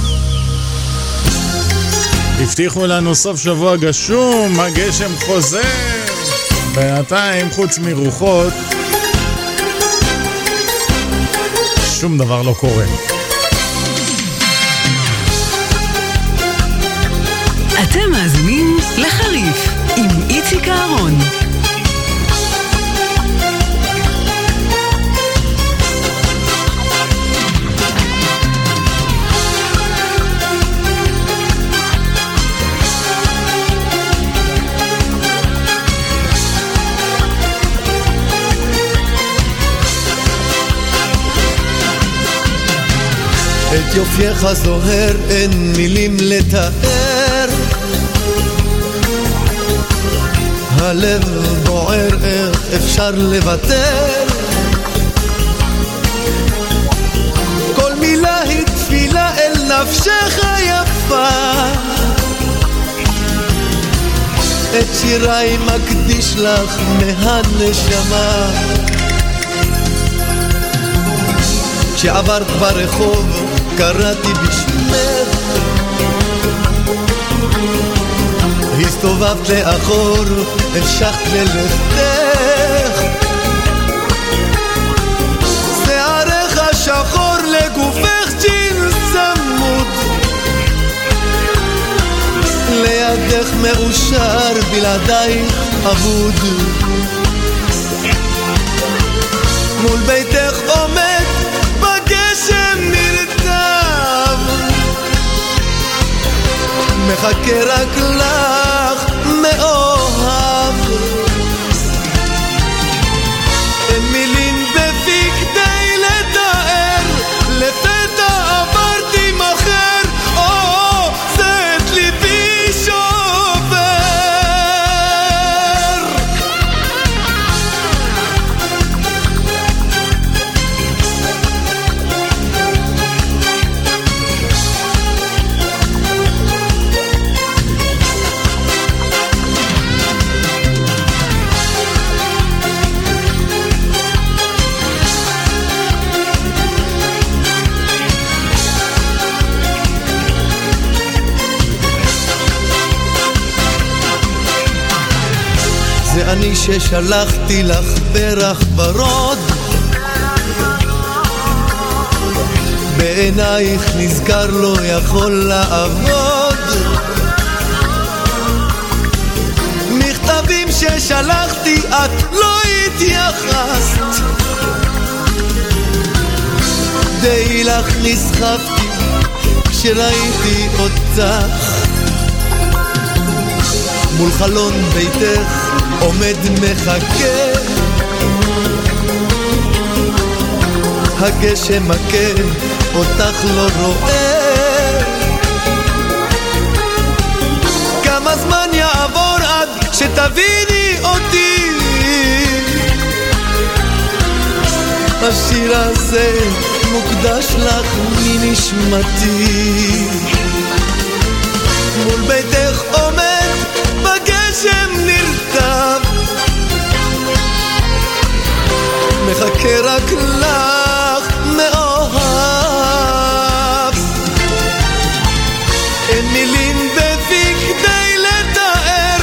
הבטיחו לנו סוף שבוע גשום, הגשם חוזר. בינתיים, חוץ מרוחות, שום דבר לא קורה. מאזינים לחריף עם איציק אהרון. את יופייך זוהר, אין מילים לתאר. הלב בוער, איך אפשר לוותר? כל מילה היא תפילה אל נפשך יפה. את שיריי מקדיש לך מהנשמה. כשעברת ברחוב קראתי בשמך הסתובבת לאחור, המשכת ללכתך. שערך שחור לגופך ג'ינס צמוד. לידך מאושר, בלעדייך אבוד. מול ביתך עומד בגשם נרטב. מחכה רק לך מאוהב ששלחתי לך פרח ורוד. בעינייך נזכר לא יכול לעבוד. מכתבים ששלחתי את לא התייחסת. די לך נסחפתי כשראיתי אותך. מול חלון ביתך עומד מחכה. הגשם מכה, אותך לא רואה. כמה זמן יעבור עד שתביני אותי? השיר הזה מוקדש לך מנשמתי מחכה רק לך מאוהב. אין מילים בפי כדי לתאר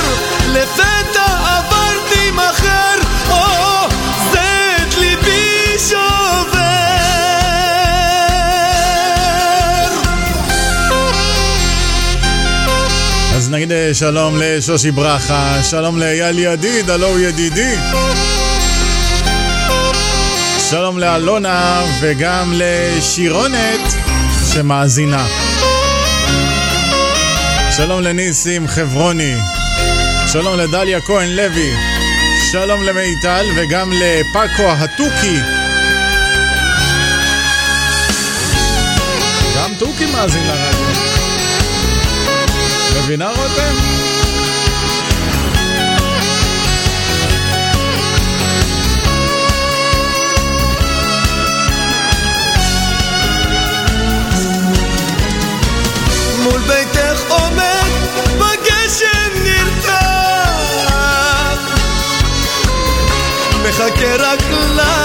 לפתע עברתי מחר או זה את ליבי שובר. אז נגיד אה, שלום לשושי ברכה, שלום לאייל ידיד, הלו ידידי. שלום לאלונה וגם לשירונת שמאזינה. שלום לניסים חברוני. שלום לדליה כהן לוי. שלום למיטל וגם לפאקו התוכי. גם תוכי מאזין לרדיו. מבינה רותם? מחכה רק לך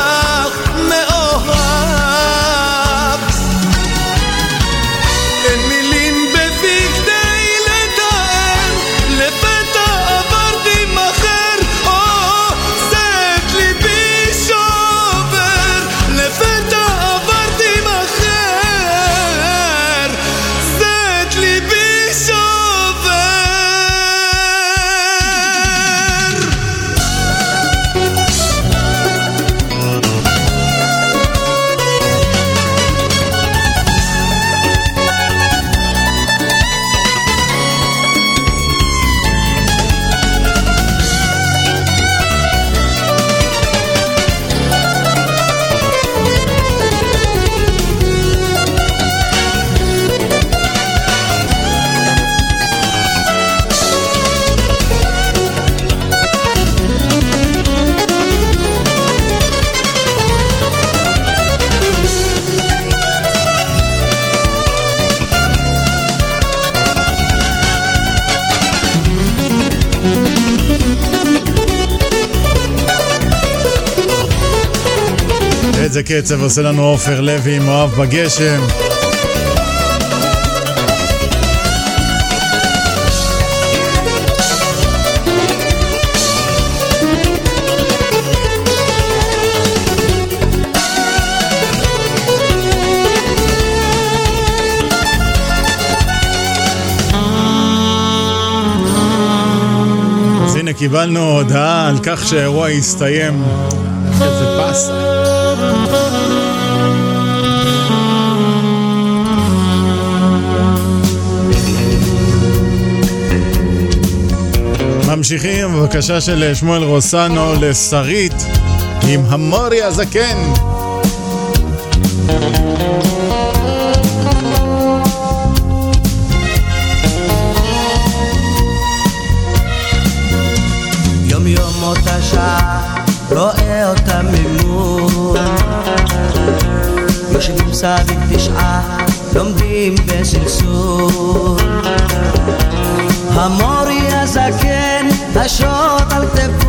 איזה קצב עושה לנו עופר לוי עם אוהב בגשם. קיבלנו הודעה על כך שהאירוע הסתיים. איזה באסה. ממשיכים, בבקשה של שמואל רוסנו לשרית עם המורי הזקן. יום יום אותה שעה, רואה אותה ממול. יושבים סביב תשעה, לומדים בסלסול. המורי הזקן, השוט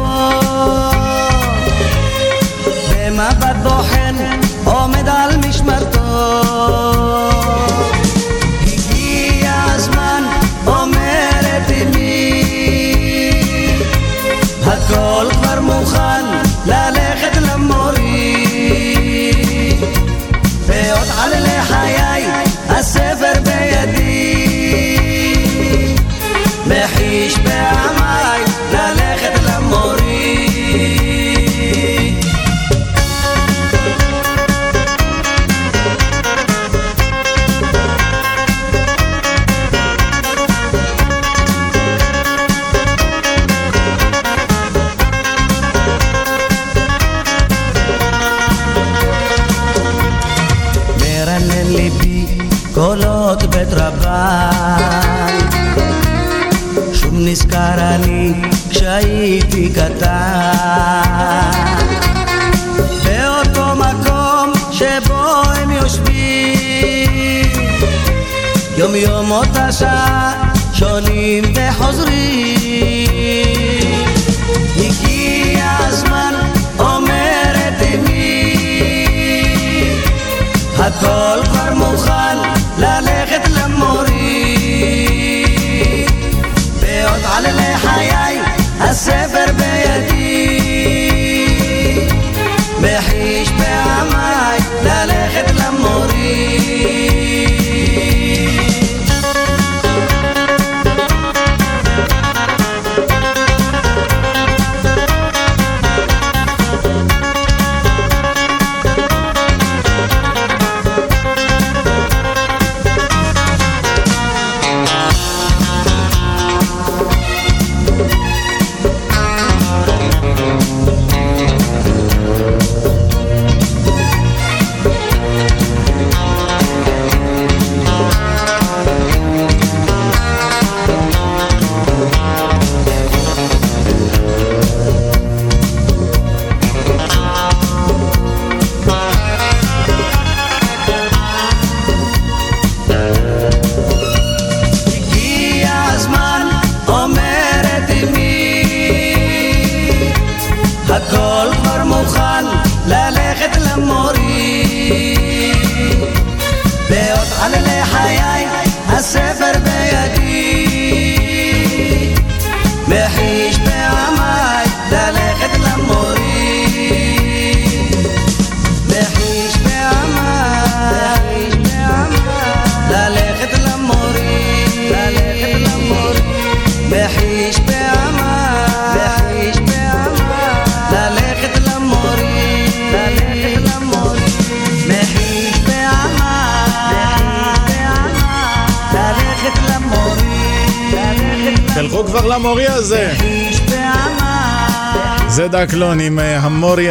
הכל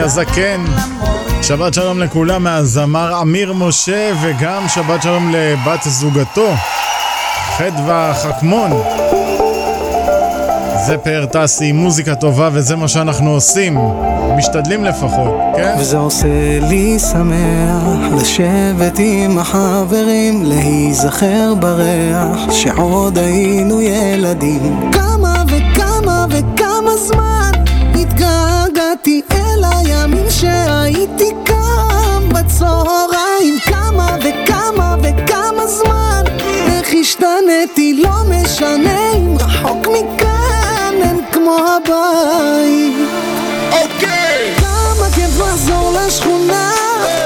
הזקן. שבת שלום לכולם מהזמר אמיר משה וגם שבת שלום לבת זוגתו חדווה חכמון. זה פאר טסי, מוזיקה טובה וזה מה שאנחנו עושים. משתדלים לפחות, כן? וזה עושה לי שמח לשבת עם החברים, להיזכר בריח שעוד היינו ילדים. כמה וכמה וכמה זמן הייתי קם בצהריים כמה וכמה וכמה זמן איך השתנתי לא משנה אם רחוק מכאן אין כמו הבית. אוקיי. כמה כיף לחזור לשכונה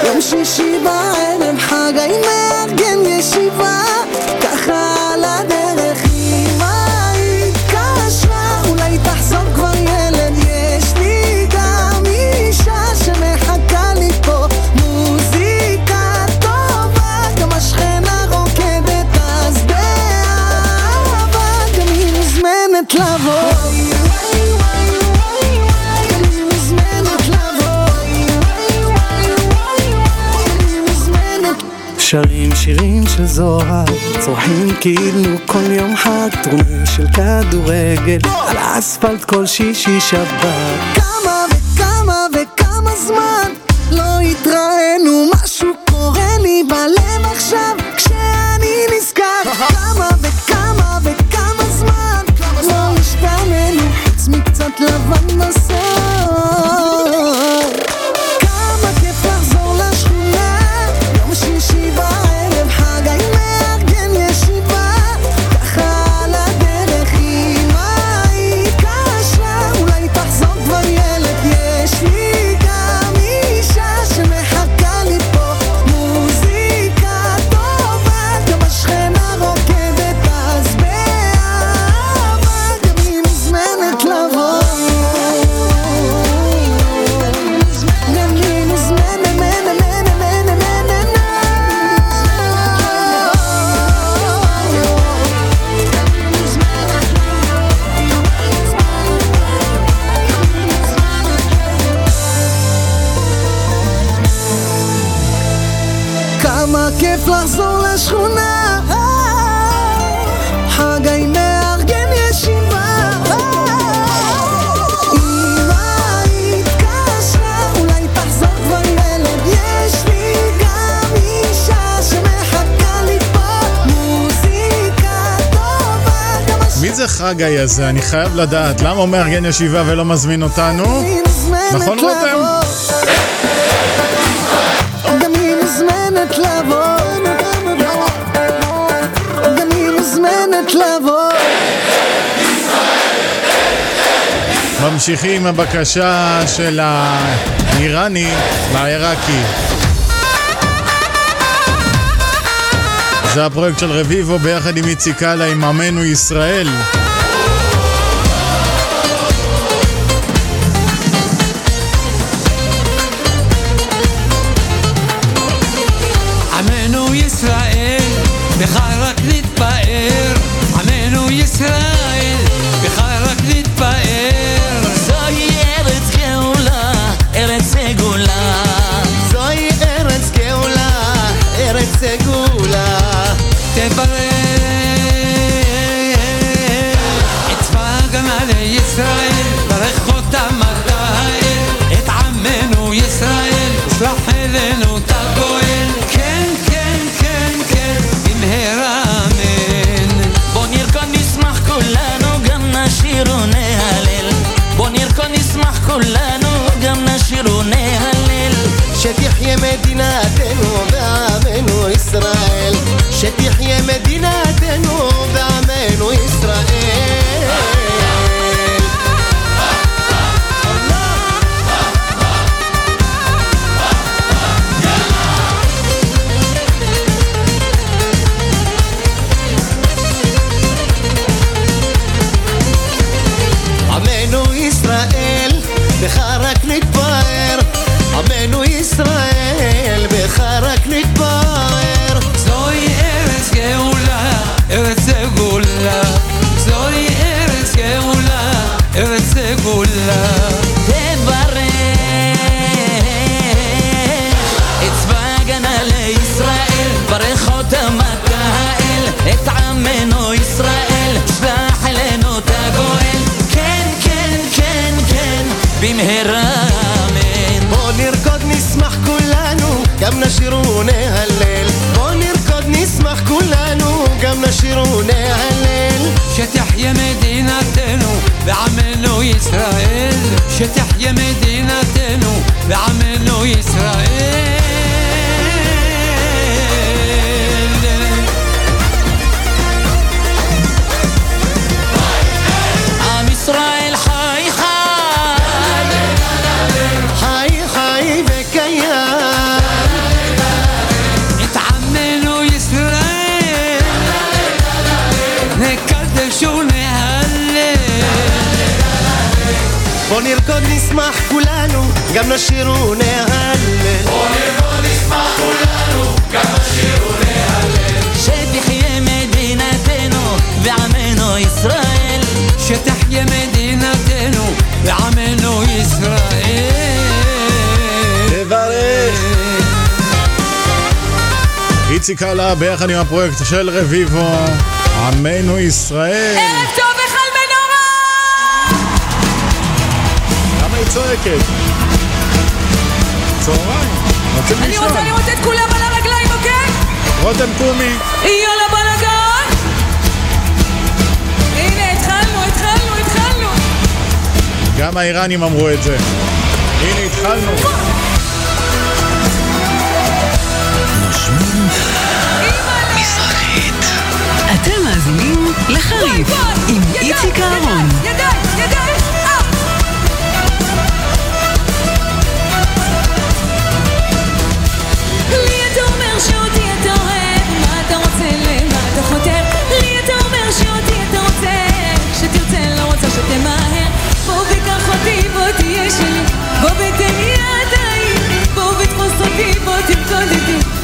יום שישי בערב חג האם מארגן ישיבה ככה על הדרך. שרים שירים של זוהר, צורכים כאילו כל יום חג, טרומים של כדורגל, על האספלט כל שישי שבת. הגיא הזה, אני חייב לדעת, למה הוא מארגן ישיבה ולא מזמין אותנו? נכון רותם? גם ממשיכים עם הבקשה של האיראני והעיראקי. זה הפרויקט של רביבו ביחד עם איציק קאלה עם עמנו ישראל. כולנו גם נשיר ונהלל. בוא נרקוד נשמח כולנו גם נשיר ונהלל. שתחיה מדינתנו ועמנו ישראל. ביחד עם הפרויקט של רביבו, עמנו ישראל. ערב טוב היכל מנורה! למה היא צועקת? צהריים, רוצים לשאול. אני רוצה לראות את כולם על הרגליים, אוקיי? רותם קומי. יאללה בלאגן! הנה, התחלנו, התחלנו, התחלנו. גם האיראנים אמרו את זה. הנה, התחלנו. חריף עם איציק אהרון. בוא ותהיה עדיין, בוא ותפוס אותי, בוא תרקוד איתי.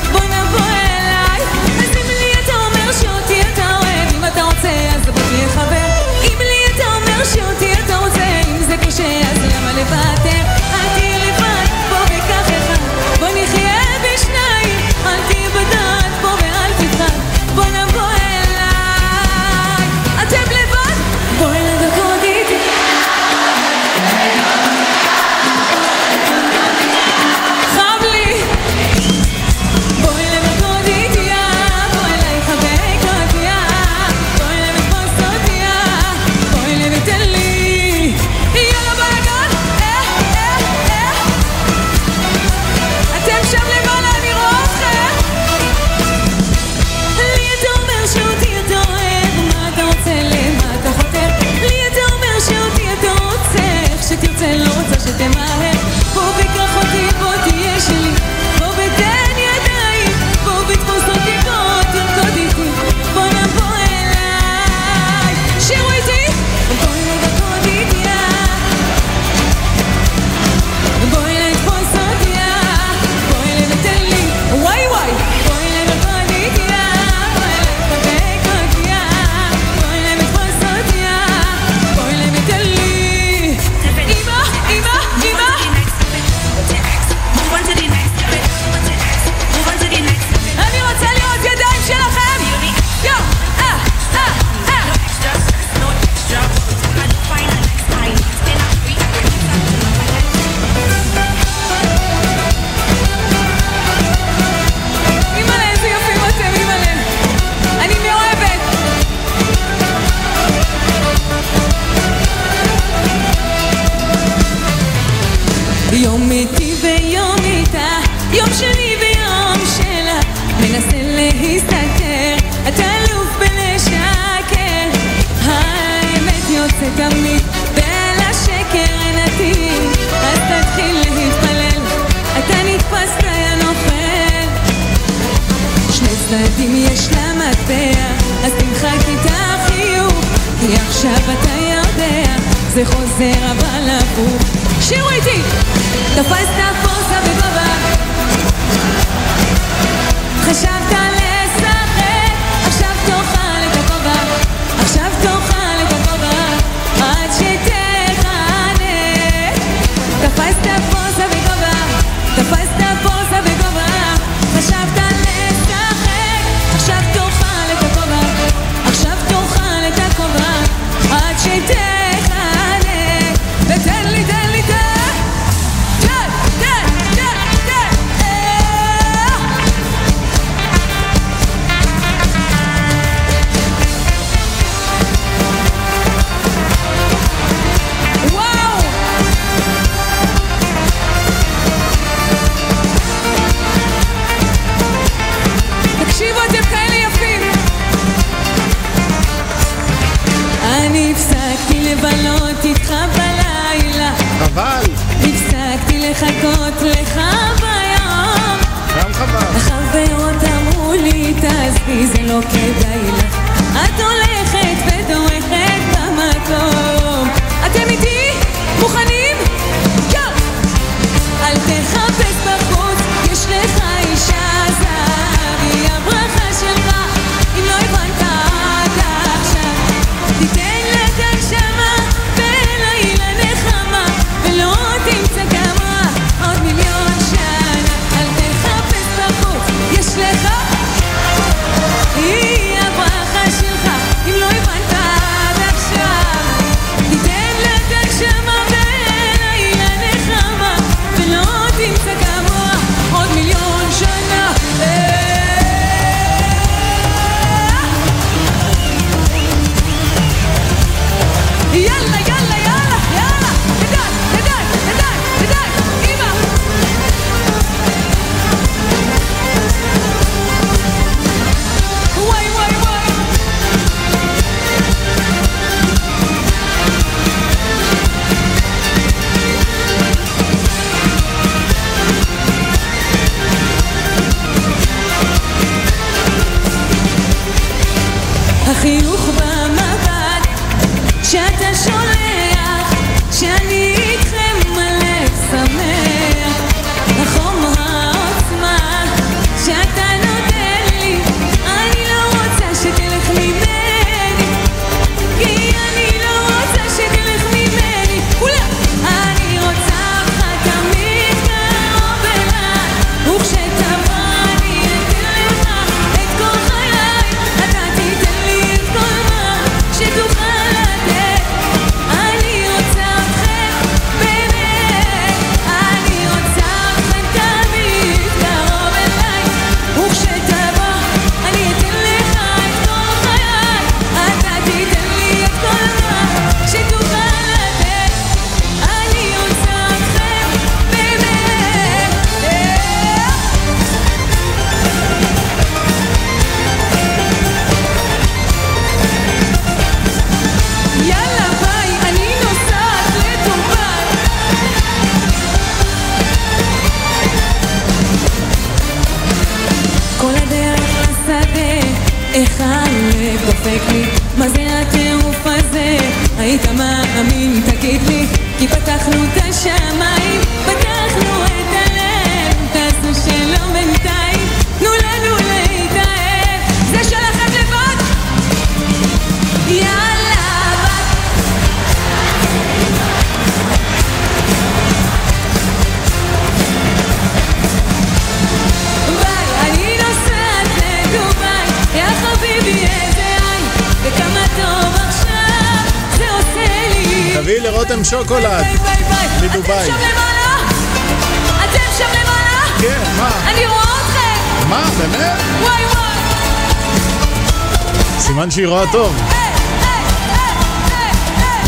נורא טוב.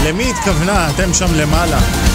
למי התכוונה? אתם שם למעלה.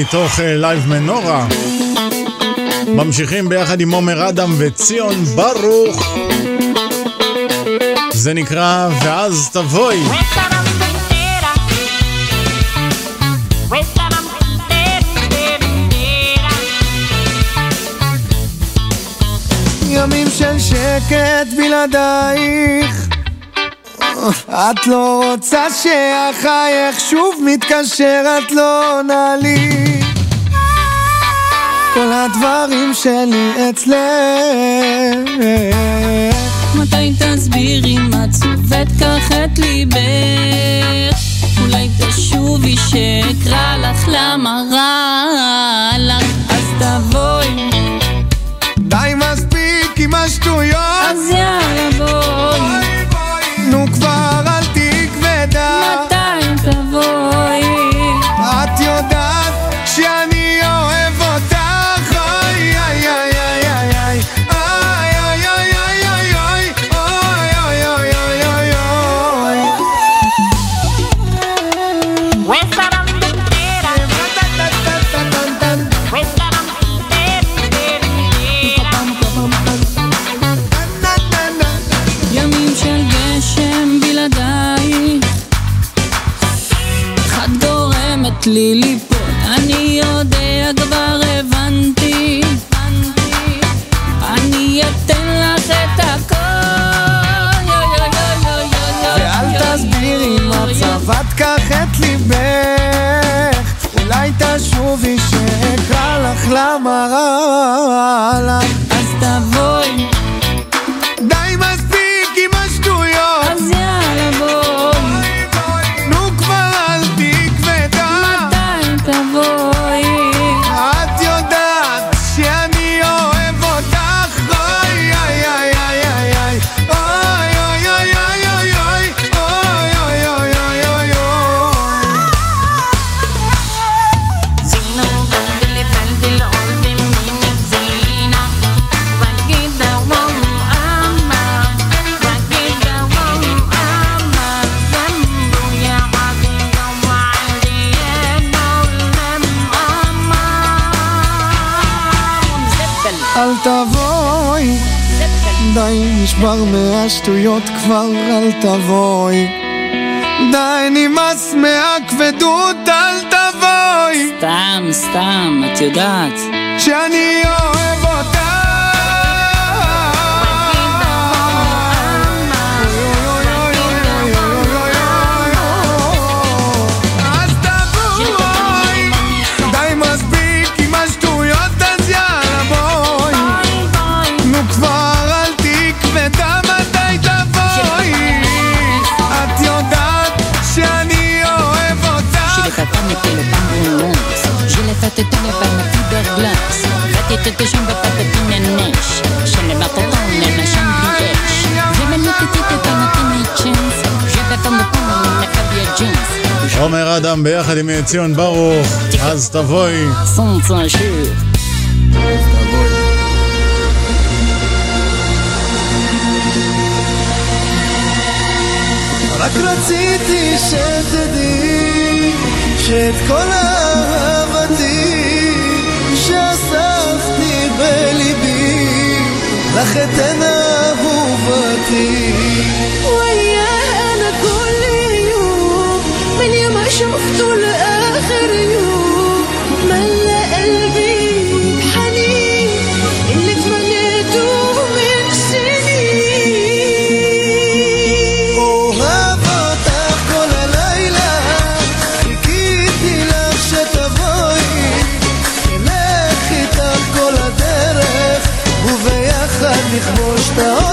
מתוך אה, לייב מנורה. ממשיכים ביחד עם עומר אדם וציון ברוך. זה נקרא ואז תבואי. ימים של שקט בלעדייך את לא רוצה שהחייך שוב מתקשר, את לא עונה לי כל הדברים שלי אצלך. מתי תסבירי מה צובט כך את ליבך? אולי תשובי שאקרא לך למה רע לך, אז תבואי. די מספיק עם השטויות! אז יאללה בואי. בואי בואי. נו כבר למה רע לה? אז תבוא שטויות כבר אל תבואי. די נמאס מהכבדות אל תבואי. סתם, סתם, את יודעת. שאני אוהב אותך تتني فما في دار غلاس فاتي تتشم بطبطين الناش شن بطلون ما شن بياش جبل تتيت تنطيني تشنس جبل تنطون نفبيا جنس עומר אדם ביחד עם ציון ברוך, אז תבואי. אז תבואי. רק רציתי שתדעי שאת כל ה... مختنا هوبتي وياه أنا كل يوم من يوم شفته the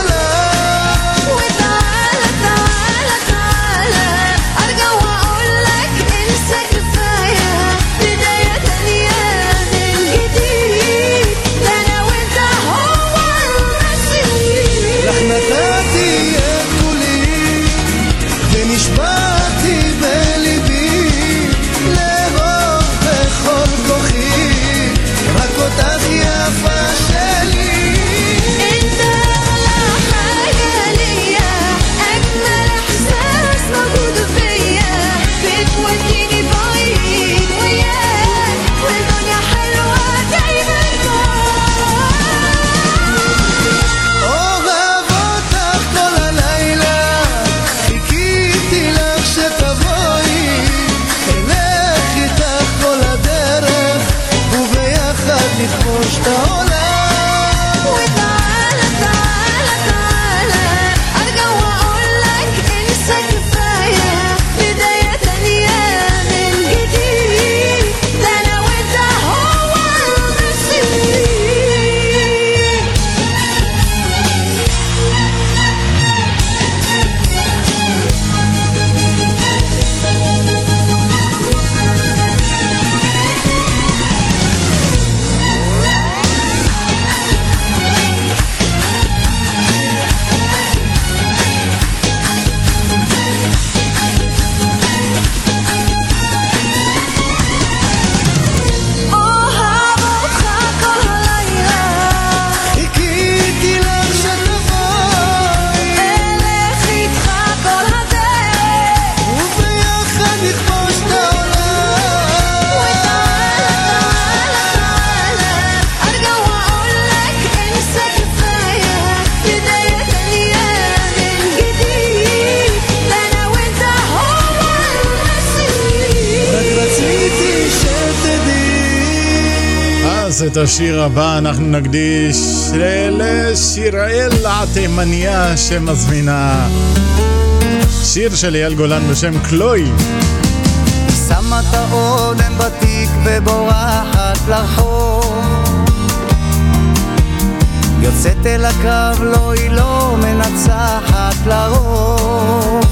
Oh. השיר הבא אנחנו נקדיש לשיראל התימניה שמזמינה. שיר של אייל גולן בשם קלוי. שמה את האודם בתיק ובורחת לרחוב. יוצאת אל הקרב, לא היא לא מנצחת לרוב.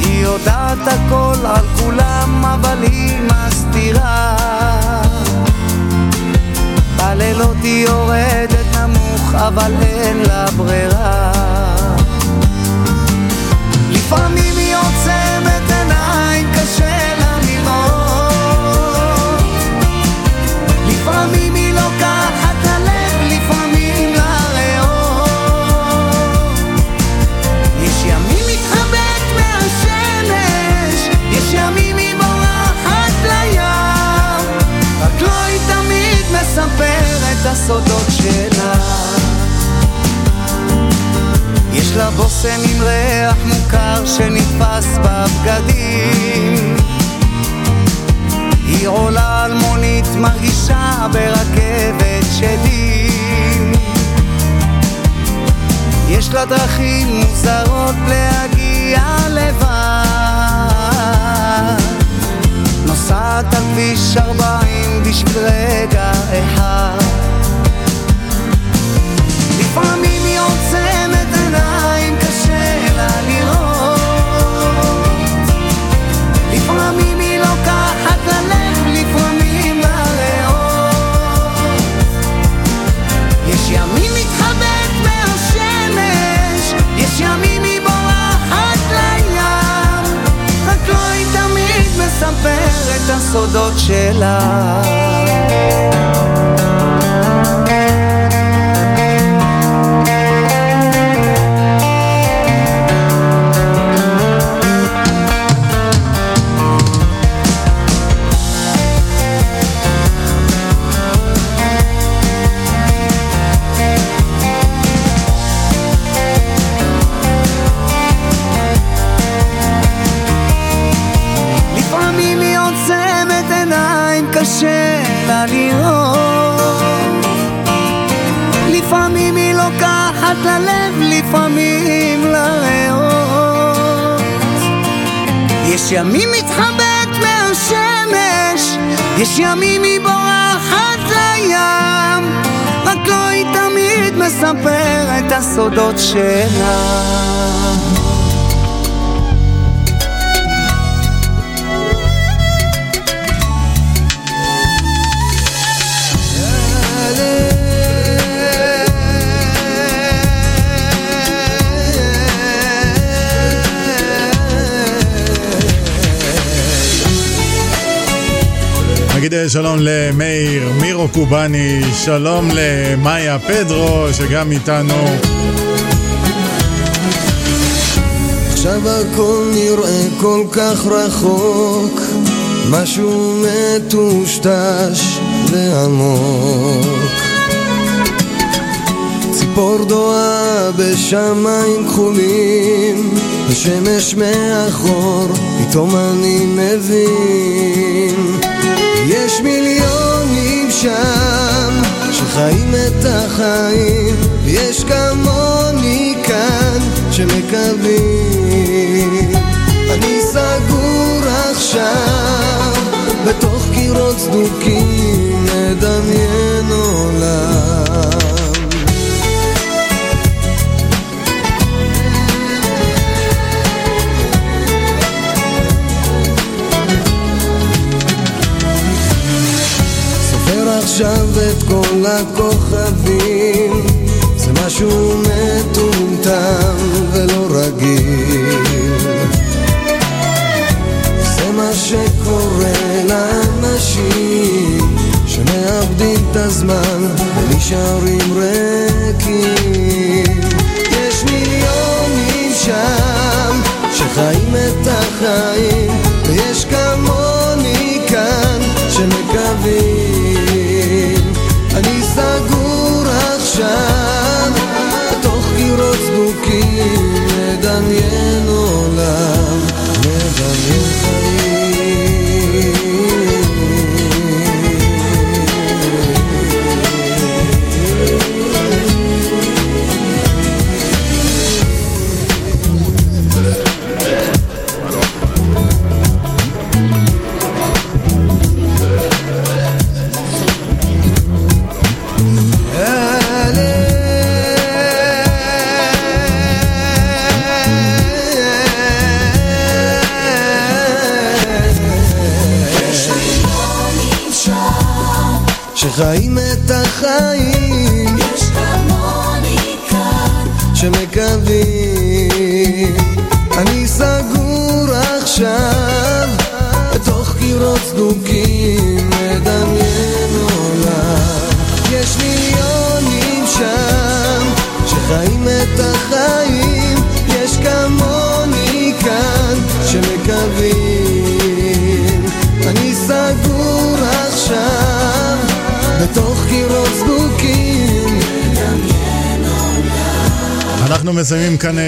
היא יודעת הכל על כולם, אבל היא מסתירה. בלילות היא יורדת נמוך, אבל אין לה ברירה הסודות שלה יש לה בושם עם ריח מוכר שנתפס בבגדים. היא עולה על מונית, מרגישה ברכבת שדים יש לה דרכים מוזרות להגיע לבד. נוסעת על כביש ארבעים בשביל רגע אחד עוצמת עיניים, קשה לה לראות. לפעמים היא לוקחת ללב, לפעמים לריאות יש ימים מתחבאת מהשמש, יש ימים היא בורחת לים. רק לא היא תמיד מספרת את הסודות שלה לראות. לפעמים היא לוקחת ללב, לפעמים לריאות. יש ימים מתחבאת מהשמש, יש ימים היא בורחת לים, רק לא היא תמיד מספרת הסודות שלה. נגיד אה, שלום למאיר מירו קובאני, שלום למאיה פדרו שגם איתנו. עכשיו הכל נראה כל כך רחוק, משהו מטושטש ועמוק. ציפור דואה בשמיים כחולים, השמש מאחור, פתאום אני מבין. יש מיליונים שם שחיים את החיים, ויש כמוני כאן שמקווים. אני סגור עכשיו בתוך קירות סדוקים, מדמיין עולם. עכשיו את כל הכוכבים. זה משהו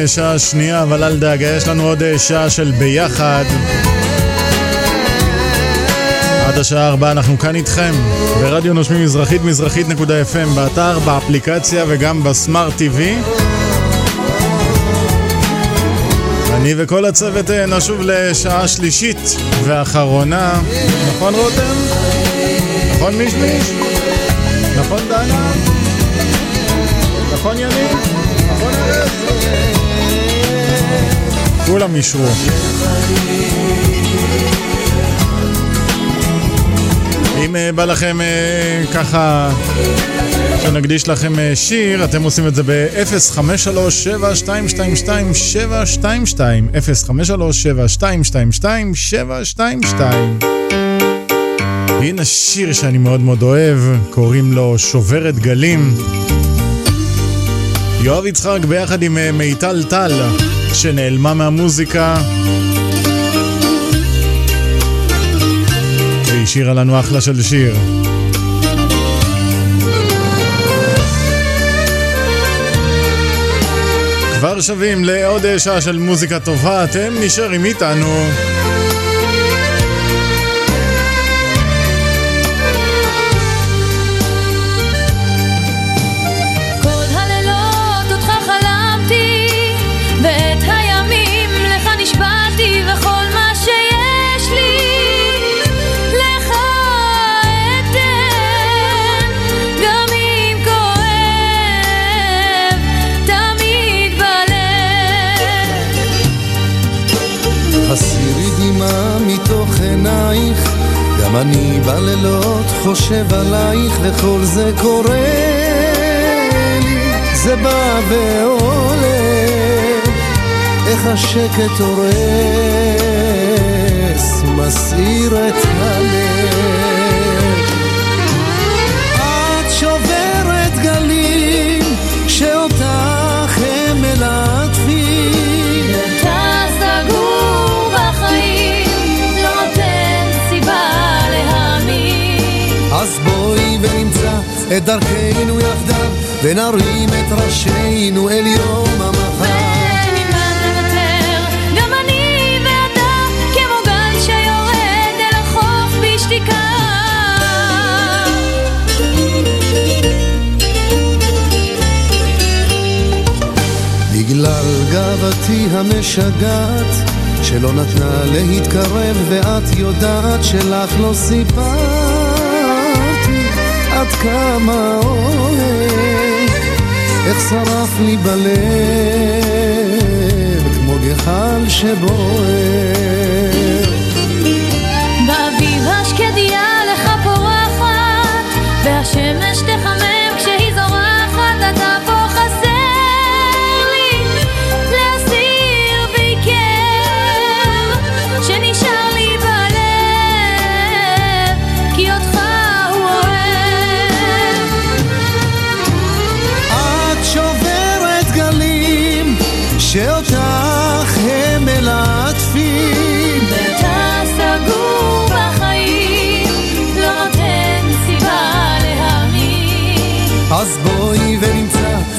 שעה שנייה, אבל אל דאגה, יש לנו עוד אה, שעה של ביחד. עד השעה ארבע אנחנו כאן איתכם, ברדיו נושמים מזרחית, מזרחית.fm, באתר, באפליקציה וגם בסמארט TV. אני וכל הצוות אה, נשוב לשעה שלישית ואחרונה. נכון רותם? נכון מישמיש? נכון דנה? נכון יניב? נכון ארז? כולם אישרו. אם אה, בא לכם אה, ככה שנקדיש לכם אה, שיר, אתם עושים את זה ב-053-722-722 053-722-722 והנה שיר שאני מאוד מאוד אוהב, קוראים לו שוברת גלים יואב יצחק ביחד עם מיטל טל, שנעלמה מהמוזיקה. והיא השאירה לנו אחלה של שיר. כבר שווים לעוד שעה של מוזיקה טובה, אתם נשארים איתנו. גם אני בלילות חושב עלייך, וכל זה קורה לי, זה בא ועולה, איך השקט הורס, מסעיר את הלב. את דרכנו יחדיו, ונרים את ראשינו אל יום המחר. בגלל גאוותי המשגעת, שלא נתנה להתקרב, ואת יודעת שלך לא סיפרתי עד כמה אוהב, איך שרף לי בלב, כמו גחל שבוער. באביב השקדיה לך פורחת, והשמש תחמם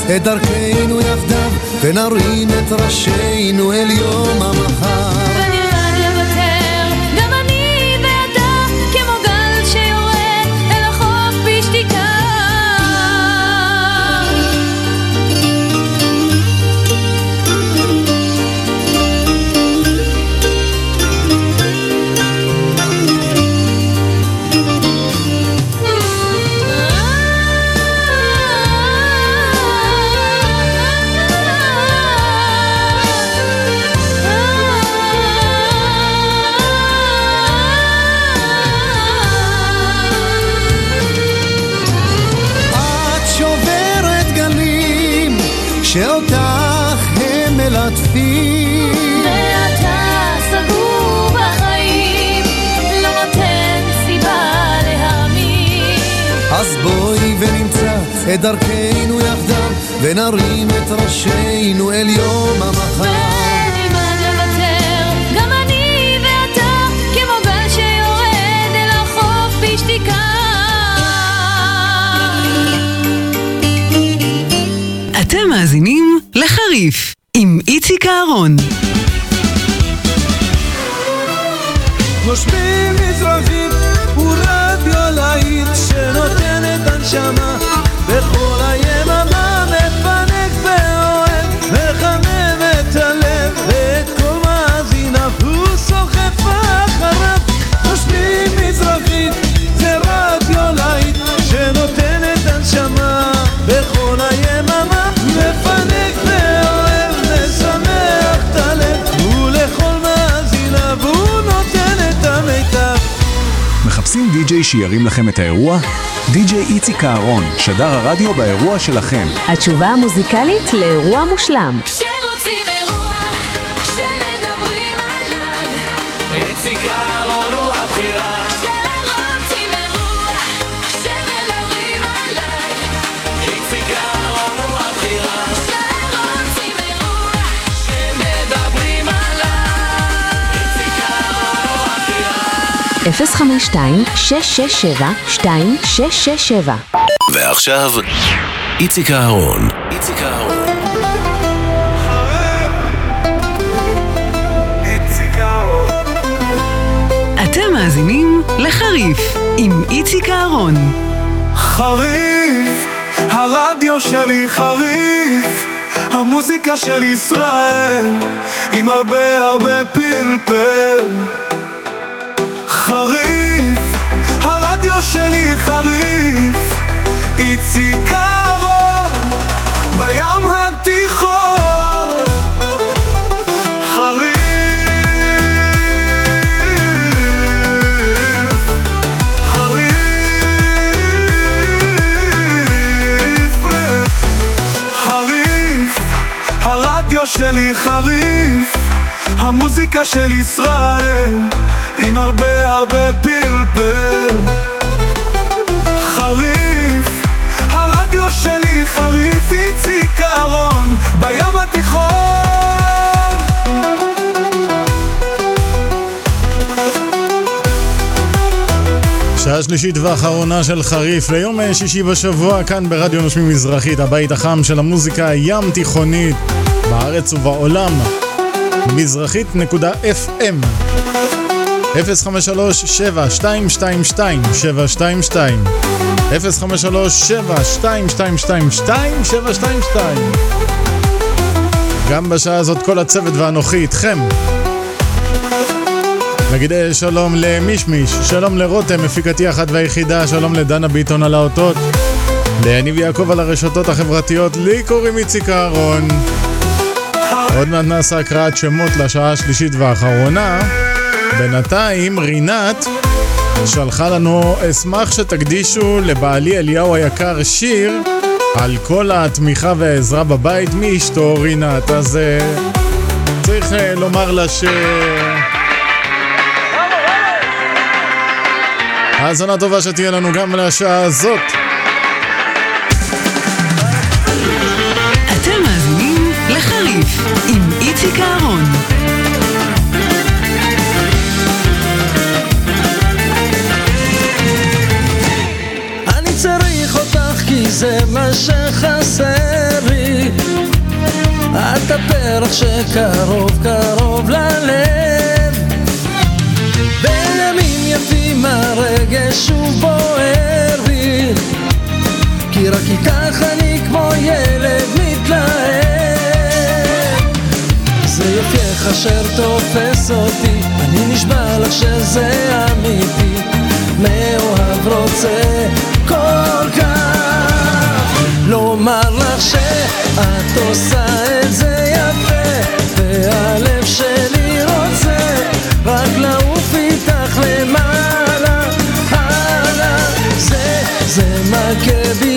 את דרכנו יחדיו, ונרים את ראשינו אל יום המחר. האירוע? די-ג'יי איציק אהרון, שדר הרדיו באירוע שלכם. התשובה המוזיקלית לאירוע מושלם. 052-667-2667 ועכשיו, איציק אהרון. איציק אהרון. אתם מאזינים לחריף עם איציק אהרון. חריף, הרדיו שלי חריף, המוזיקה של ישראל, עם הרבה הרבה פלפל. חריף, הרדיו שלי חריף, איציק אהרון, בים התיכון. חריף, הרדיו שלי חריף, המוזיקה של ישראל, עם הרבה הרבה פלפל. חריף, הרדיו שלי חריף, איציק אהרון, בים התיכון. שעה שלישית ואחרונה של חריף ליום שישי בשבוע כאן ברדיו נושמים מזרחית, הבית החם של המוזיקה הים תיכונית בארץ ובעולם. מזרחית.fm 053-7222-722 053-7222-722 גם בשעה הזאת כל הצוות ואנוכי איתכם נגיד שלום למישמיש, שלום לרותם, מפיקתי אחת והיחידה, שלום לדנה ביטון על האותות, ליניב יעקב על הרשתות החברתיות, לי קוראים איציק אהרון. עוד מעט נעשה הקראת שמות לשעה השלישית והאחרונה. בינתיים רינת שלחה לנו, אשמח שתקדישו לבעלי אליהו היקר שיר על כל התמיכה והעזרה בבית מאשתו רינת. אז אה, צריך אה, לומר לה ש... האזנה טובה שתהיה לנו גם לשעה הזאת. אתם מאזינים לחריף עם איציק אהרון. זה מה שחסר לי. את הפרח שקרוב קרוב ללב. בימים יפים הרגש הוא בוער בי. כי רק איתך אני כמו ילד מתלהב. זה יופייך אשר תופס אותי. אני נשבע לך שזה אמיתי. מאוהב רוצה כל כך לומר לך שאת עושה את זה יפה והלב שלי רוצה רק לעוף איתך למעלה הלאה. זה, זה בי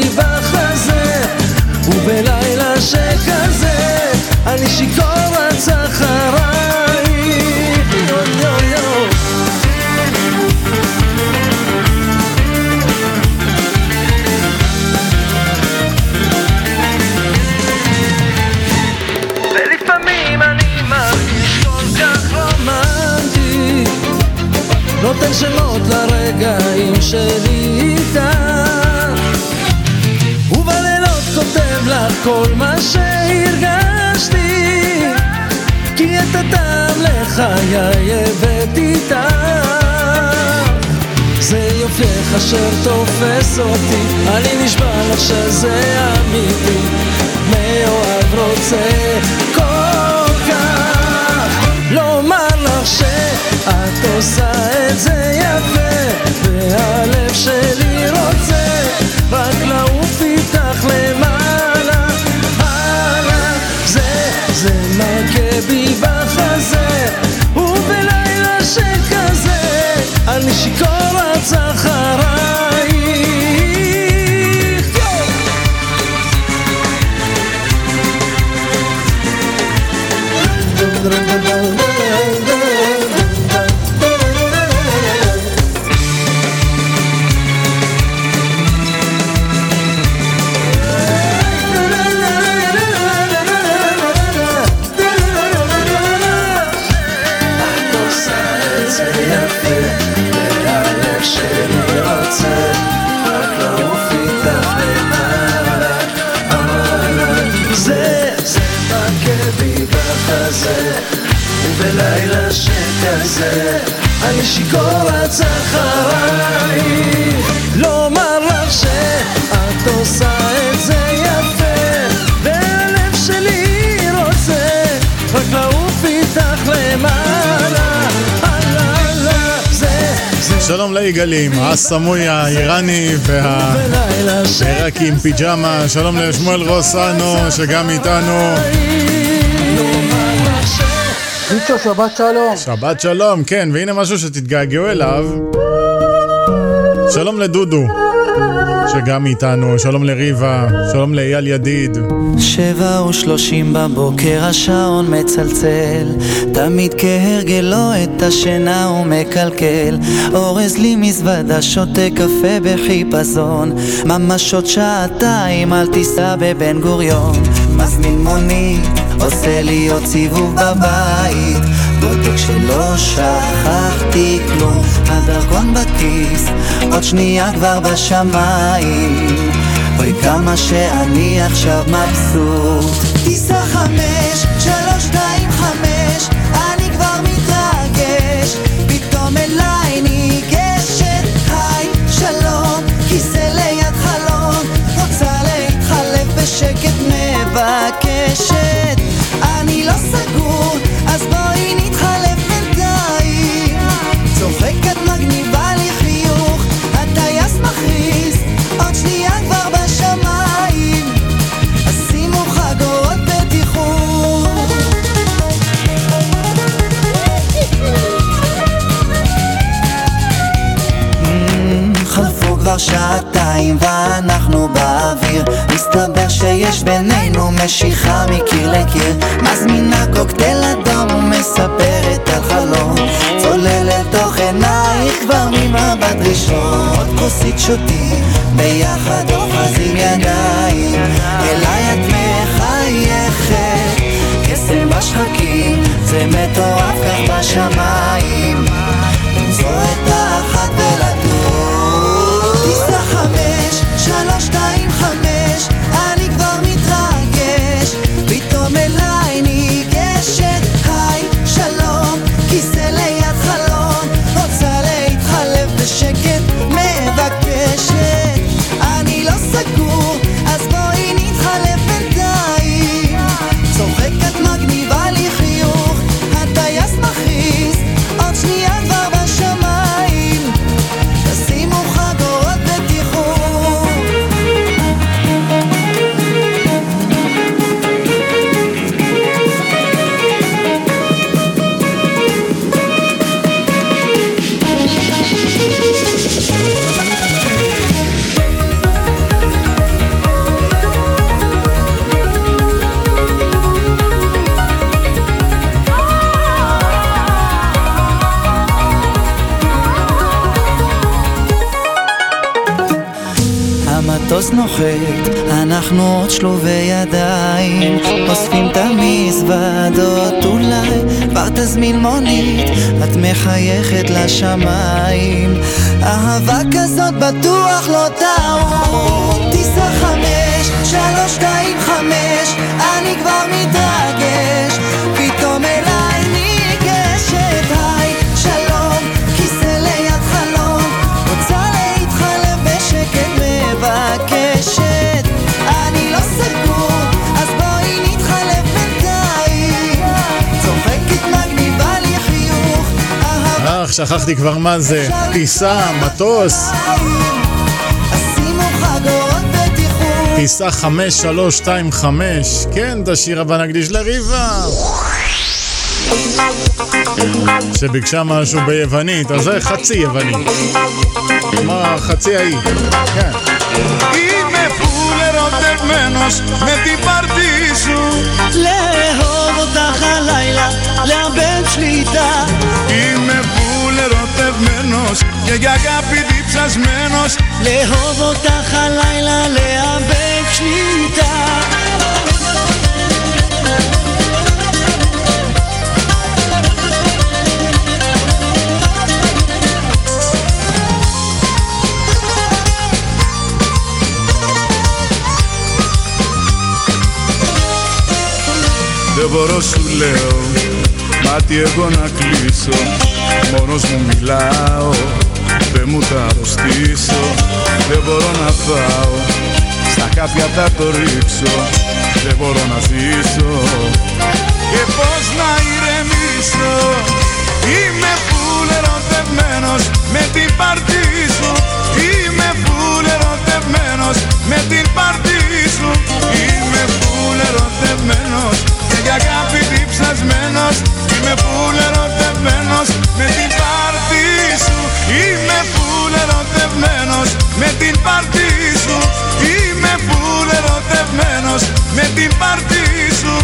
אשר תופס אותי אני נשבע לך שזה אמיתי. מאוהב רוצה אני שיכור רץ אחרייך לומר לך שאת עושה את זה יפה והלב שלי רוצה רק לעוף איתך למעלה. שלום ליגאלים, הסמוי האיראני והעיראקי עם פיג'מה, שלום לשמואל רוסנו שגם איתנו. ביצ'ו, שבת שלום. שבת שלום, כן, והנה משהו שתתגעגעו אליו. שלום לדודו, שגם איתנו, שלום לריבה, שלום לאייל ידיד. שבע ושלושים בבוקר השעון מצלצל תמיד כהרגלו את השינה הוא מקלקל אורז לי מזוודה שותה קפה בחיפזון ממש עוד שעתיים אל תיסע בבן גוריון מזמין מונית עושה לי עוד סיבוב בבית. בודק שלא שכחתי כלום הדרכון בכיס עוד שנייה כבר בשמיים. אוי כמה שאני עכשיו מבסוט. טיסה חמש, שלוש, שתיים, חמש אני כבר מתרגש. פתאום אליי ניגשת היי, שלום כיסא ליד חלון רוצה להתחלף בשקט מבקשת אני לא סגור כבר שעתיים ואנחנו באוויר. מסתבר שיש בינינו משיכה מקיר לקיר. מזמינה קוקטייל אדום ומספרת על חלום. צולל אל תוך עינייך כבר ממבט ראשון. עוד כוסית שותים ביחד אוחזים ידיים. אליי את מחייכת. קסם בשחקים זה מטורף כך בשמיים אנחנו עוד שלובי ידיים, אוספים את המזוודות אולי, כבר תזמין מונית, את מחייכת לשמיים, אהבה כזאת בטוח לא טעות, טיסה חמש, שלוש, שתיים, חמש, אני כבר מתרגש, שכחתי כבר מה זה. טיסה, מטוס. שימו חגורות בטיחות טיסה 5325. כן, את השיר הבא נקדיש לריבה. שביקשה משהו ביוונית, אז זה חצי יווני. מה חצי ההיא? כן. Είμαι full ερωτευμένος με την πάρτι σου לאהוב אותך הלילה, לאבד שליטה Είμαι full θαυμασμένος και για αγάπη διψασμένος. Λέω βοτά χαλάιλα λέω αμπεξιτά Δεν μπορώ σου λέω μάτι εγώ να κλείσω. Μόνος μου μιλάω. Δεν μου τα αρρωστήσω Δεν μπορώ να φάω. Στα κάποια θα το ρίξω Δεν μπορώ να ζήσω. Και πώς να ηρεμήσω Είμαι φουλ ερωτευμένος Με την πάρτι σου. Είμαι φουλ ερωτευμένος Με την πάρτι σου. Είμαι φουλ ερωτευμένος Και για αγάπη διψασμένος Είμαι φουλ ερωτευμένος. Με την πάρτι σου Είμαι φουλ ερωτευμένος. Με την πάρτι σου Είμαι φουλ ερωτευμένος. Με την πάρτι σου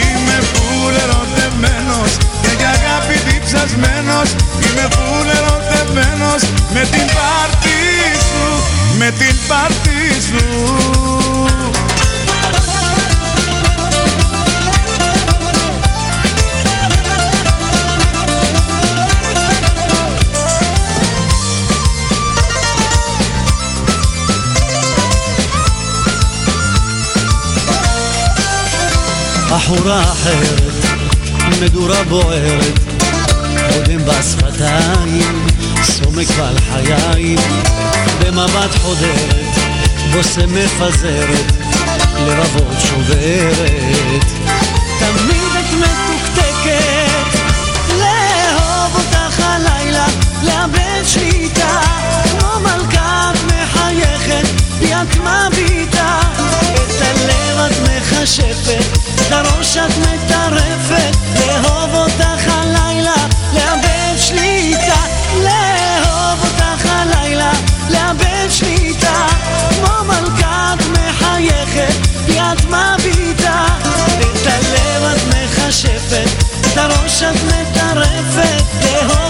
Είμαι φουλ ερωτευμένος. Και για αγάπη διψασμένος Είμαι φουλ ερωτευμένος. Με την πάρτι σου Με την πάρτι σου בחורה אחרת, מדורה בוערת, קודם בשפתיים, סומק ועל חיים, במבט חודרת, בושם מפזרת, לרבות שוברת. תמיד את מתוקתקת, לאהוב אותך הלילה, לאבד שליטה, כמו מלכה את מחייכת, בי את מביטה, את הלב את מכשפת, את הראש את מטרפת, לאהוב אותך הלילה, לאבד שליטה, לאהוב אותך הלילה, לאבד שליטה, כמו מלכה את מחייכת, בי את מביטה, את הלב את מכשפת, את הראש את מטרפת, לאהוב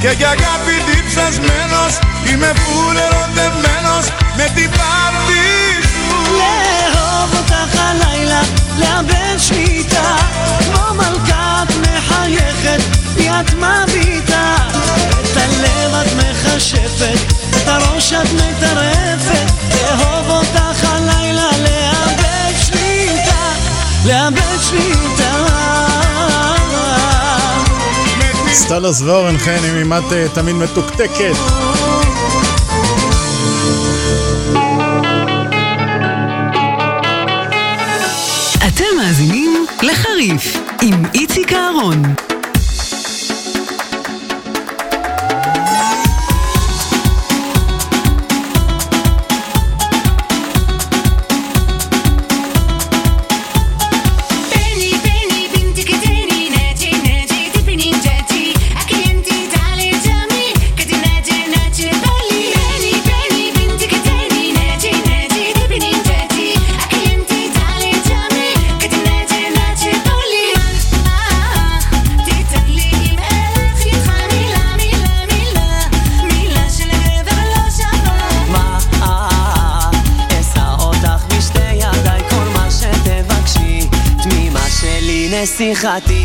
και για αγάπη διψασμένος Είμαι φουλ ερωτευμένος με την πάρτι σου לאהוב אותך הלילה, לאבד שליטה, כמו מלכת מחייכת, בי את מביטה, את הלב את מכשפת, את הראש את מטרפת, לאהוב אותך הלילה, לאבד שליטה, לאבד שליטה. סטלוס ואורן חן עם אימת אה, תמיד מתוקתקת. אתם מאזינים לחריף עם איציק אהרון. déjate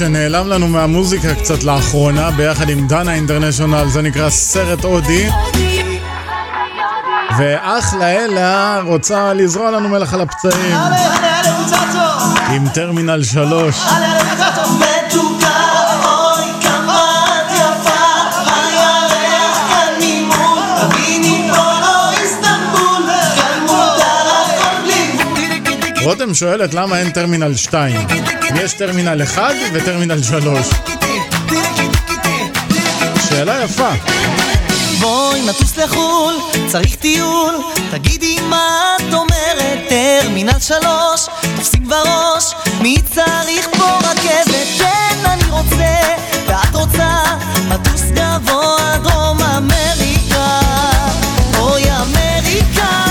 שנעלם לנו מהמוזיקה קצת לאחרונה, ביחד עם דנה אינטרנשיונל, זה נקרא סרט הודי. ואחלה אלה רוצה לזרוע לנו מלח על הפצעים. עם טרמינל 3. בעצם שואלת למה אין טרמינל 2. יש טרמינל 1 וטרמינל 3. שאלה יפה. בואי נטוס לחו"ל, צריך טיול, תגידי מה את אומרת, טרמינל שלוש, תפסיק בראש, מי צריך פה רכבת? כן, אני רוצה, ואת רוצה, מטוס גבוה, דרום אמריקה, אוי אמריקה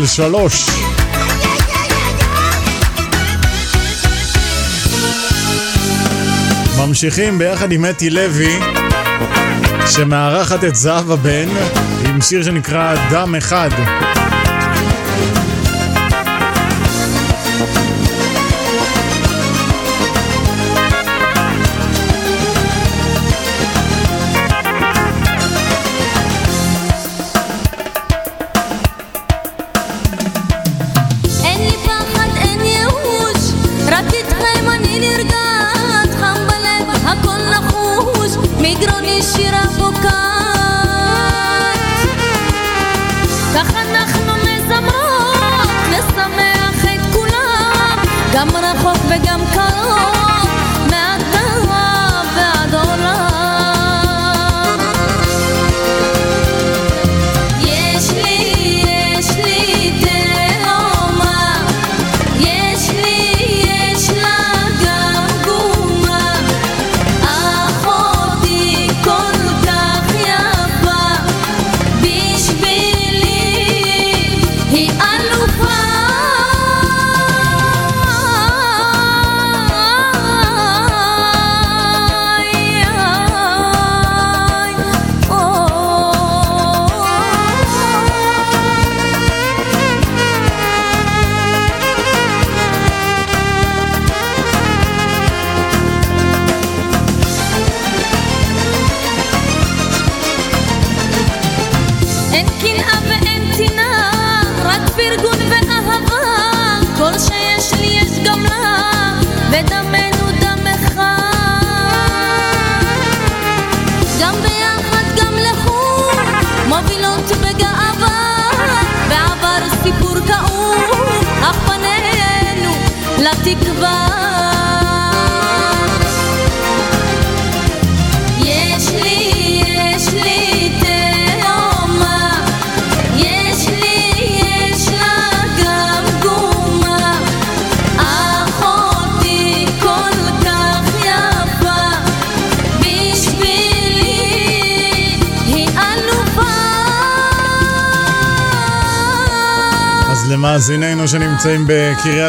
של שלוש. ממשיכים ביחד עם אתי לוי, שמארחת את זהבה בן, עם שיר שנקרא דם אחד.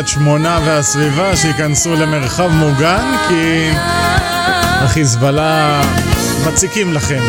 קריית שמונה והסביבה שייכנסו למרחב מוגן כי החיזבאללה מציקים לכם.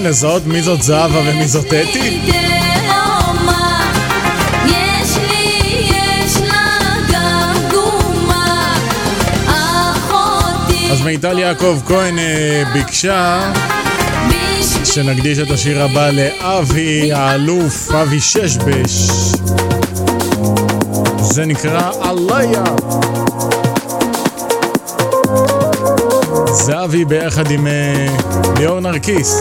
יכולתם לזהות מי זאת זהבה ומי זאת אתי? אז מיטל יעקב כהן אה, ביקשה שנקדיש את השיר הבא לאבי האלוף, אבי ששבש. זה נקרא עליה. זהבי ביחד עם אה, ליאור נרקיס.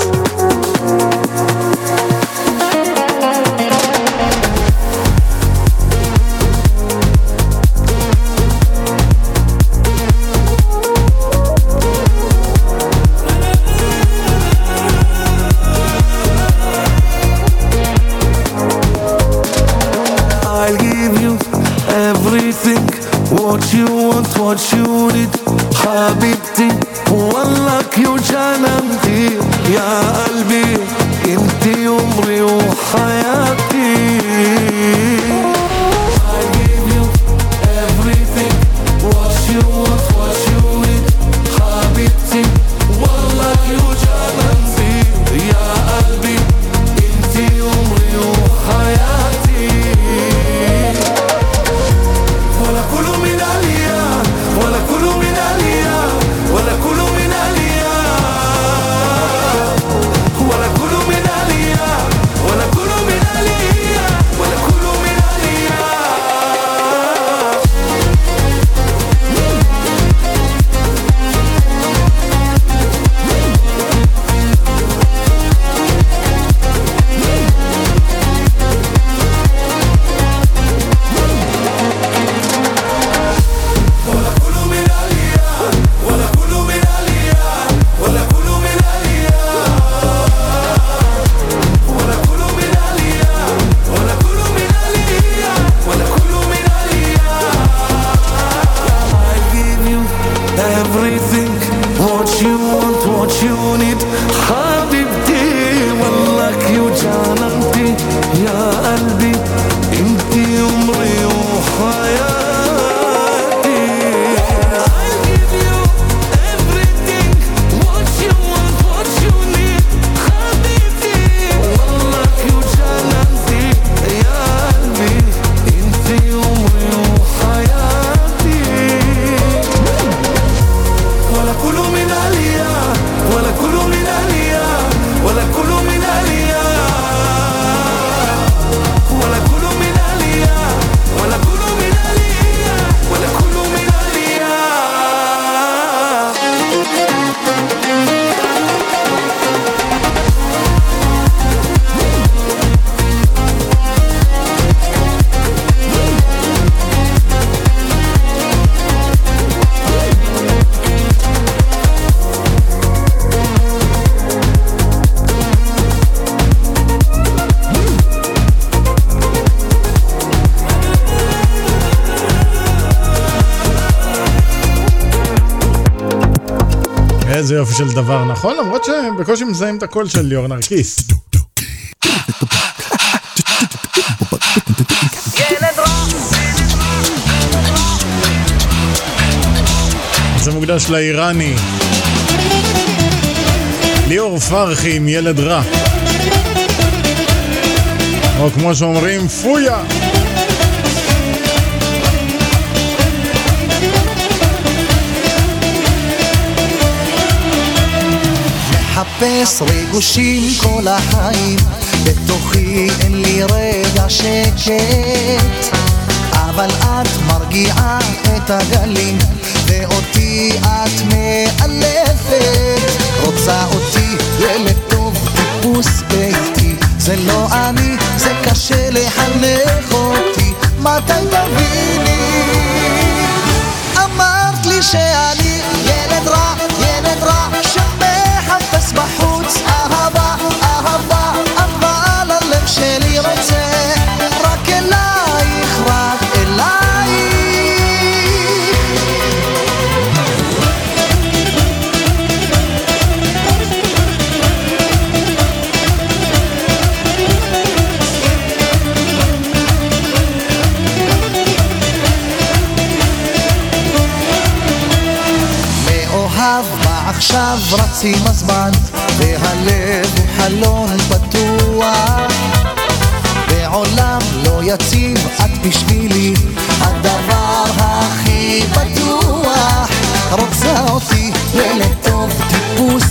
איזה יופי של דבר, נכון? למרות שהם בקושי מזהים את הקול של ליאור נרקיס. זה מוקדש לאיראני. ליאור פרחי עם ילד רע. או כמו שאומרים, פויה! מחפש ריגושים כל החיים, בתוכי אין לי רגע שקט. אבל את מרגיעה את הגלים, ואותי את מאלפת. רוצה אותי ילד טוב, טיפוס ביתי, זה לא אני, זה קשה לחנך אותי, מתי תביני? אמרת לי שאני... שוב רץ עם הזמן, והלב הוא חלון פתוח. בעולם לא יציב, את בשבילי הדבר הכי בטוח. רוצה אותי, ילד טוב, טיפוס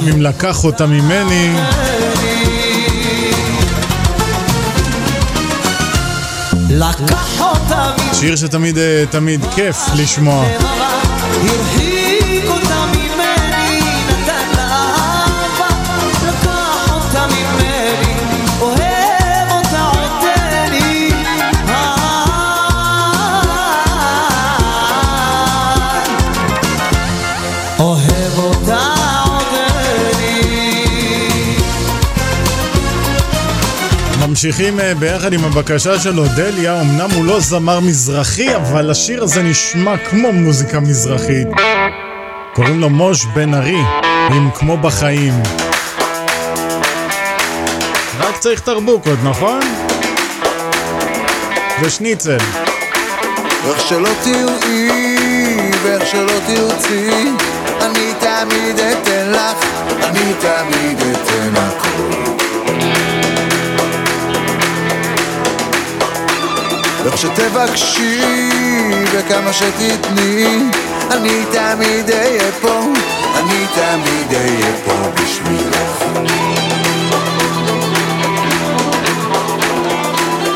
פעם אם לקח אותה ממני. שיר שתמיד אה, תמיד כיף לשמוע. ממשיכים אה, ביחד עם הבקשה של אודליה, אמנם הוא לא זמר מזרחי, אבל השיר הזה נשמע כמו מוזיקה מזרחית. קוראים לו מוש בן ארי, עם כמו בחיים. רק צריך תרבוקות, נכון? ושניצל. איך שלא תראי ואיך שלא תרצי אני תמיד אתן לך, אני תמיד אתן הכל איך שתבקשי וכמה שתתני אני תמיד אהיה פה, אני תמיד אהיה פה בשבילך.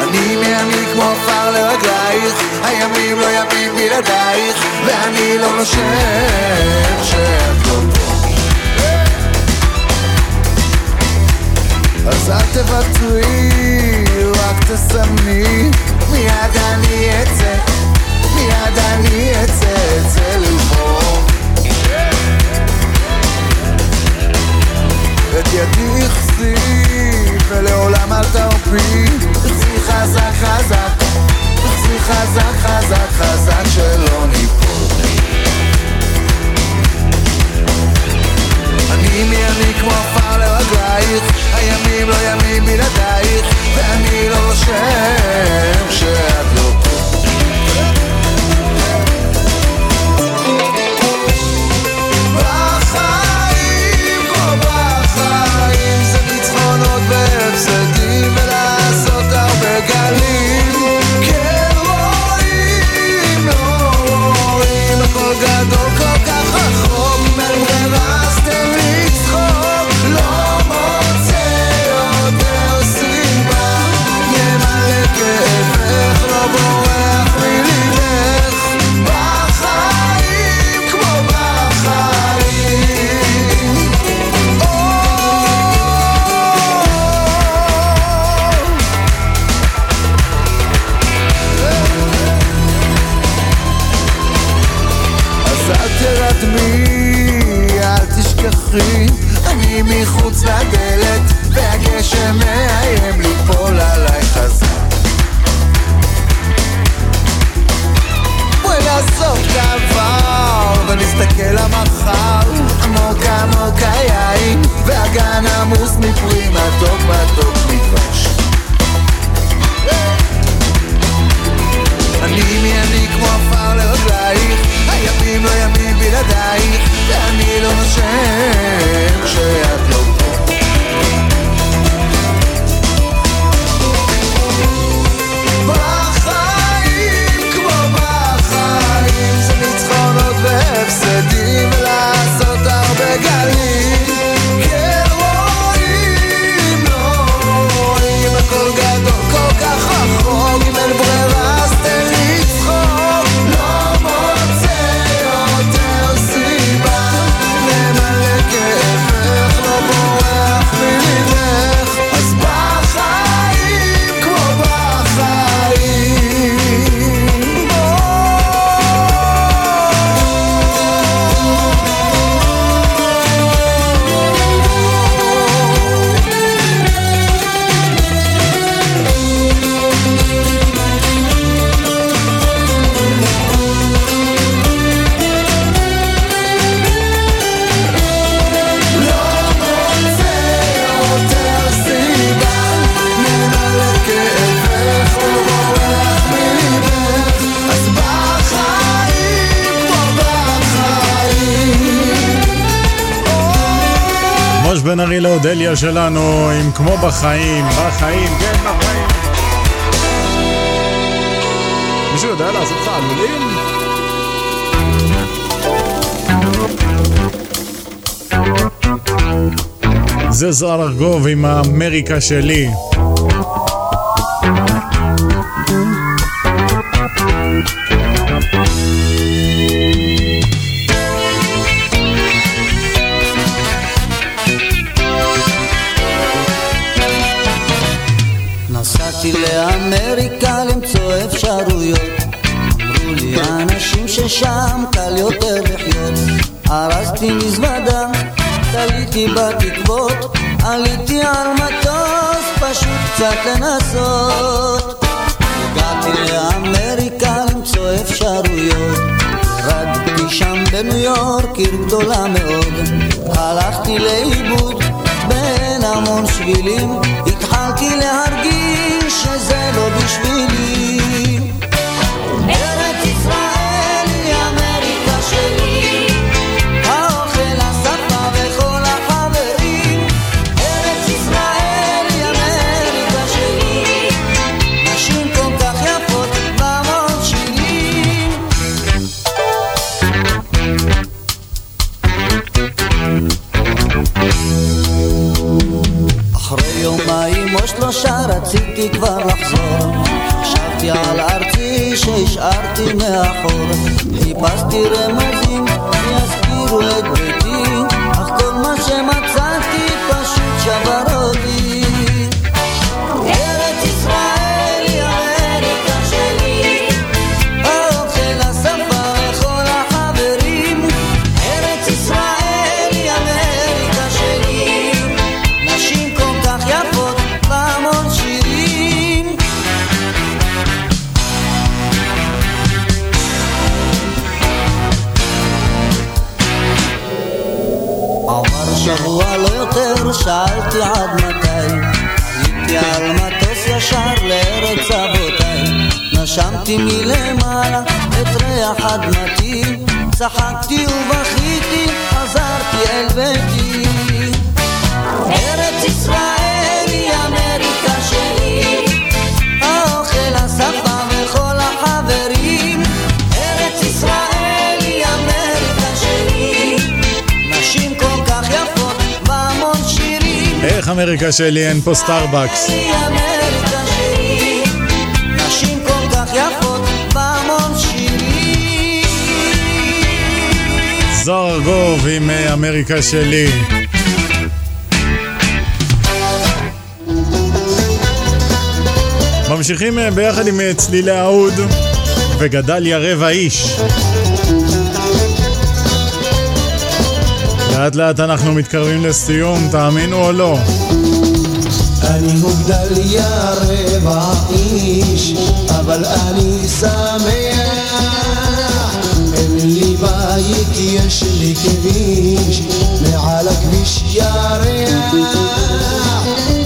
אני מעני כמו עפר לרגלייך הימים לא ימים בלעדייך ואני לא נושם שאת לא פה. אז אל תוותרי, רק תסמני מיד אני אצא, מיד אני אצא, אצא לבחור את ידי אחסי ולעולם אל תרפי. אחסי חזק חזק אחסי חזק חזק חזק שלא ניפול. אני מי אני כמו עפר לרגלייך הימים לא ימים בלעדייך ואני לא נושם שאת לא פה והגשם מאיים ליפול עליי חזק. בואי נעזוב את העבר, ונסתכל למחר, עמוק עמוק היין, והגן עמוס מפרי מתוק מתוק מדבש. אני מי אני כמו עפר לרגלייך הימים לא ימים בלעדייך ואני לא נושם לאודליה שלנו, עם כמו בחיים, בחיים, כן, בחיים. מישהו יודע לעשות תעלולים? זה זוהר ארגוב עם האמריקה שלי. קצת לנסות. הגעתי לאמריקה למצוא אפשרויות, רדתי שם בניו יורק, עיר גדולה מאוד. הלכתי לאיבוד בין המון שבילים, البحور في قصد رمى נשמתי מלמעלה את ריח אדמתי. צחקתי ובכיתי, חזרתי אל ביתי. ארץ ישראל היא אמריקה שלי. האוכל, השפה וכל החברים. ארץ ישראל היא אמריקה שלי. נשים כל כך יפות והמון שירים. איך אמריקה שלי? אין פה סטארבקס? ארגוב עם אה, אמריקה שלי. ממשיכים אה, ביחד עם אה, צלילי האוד וגדליה רבע איש. לאט לאט אנחנו מתקרבים לסיום, תאמינו או לא. אני מוגדליה רבע איש, אבל אני שמח. בית, יש לי כביש, מעל הכביש ירח.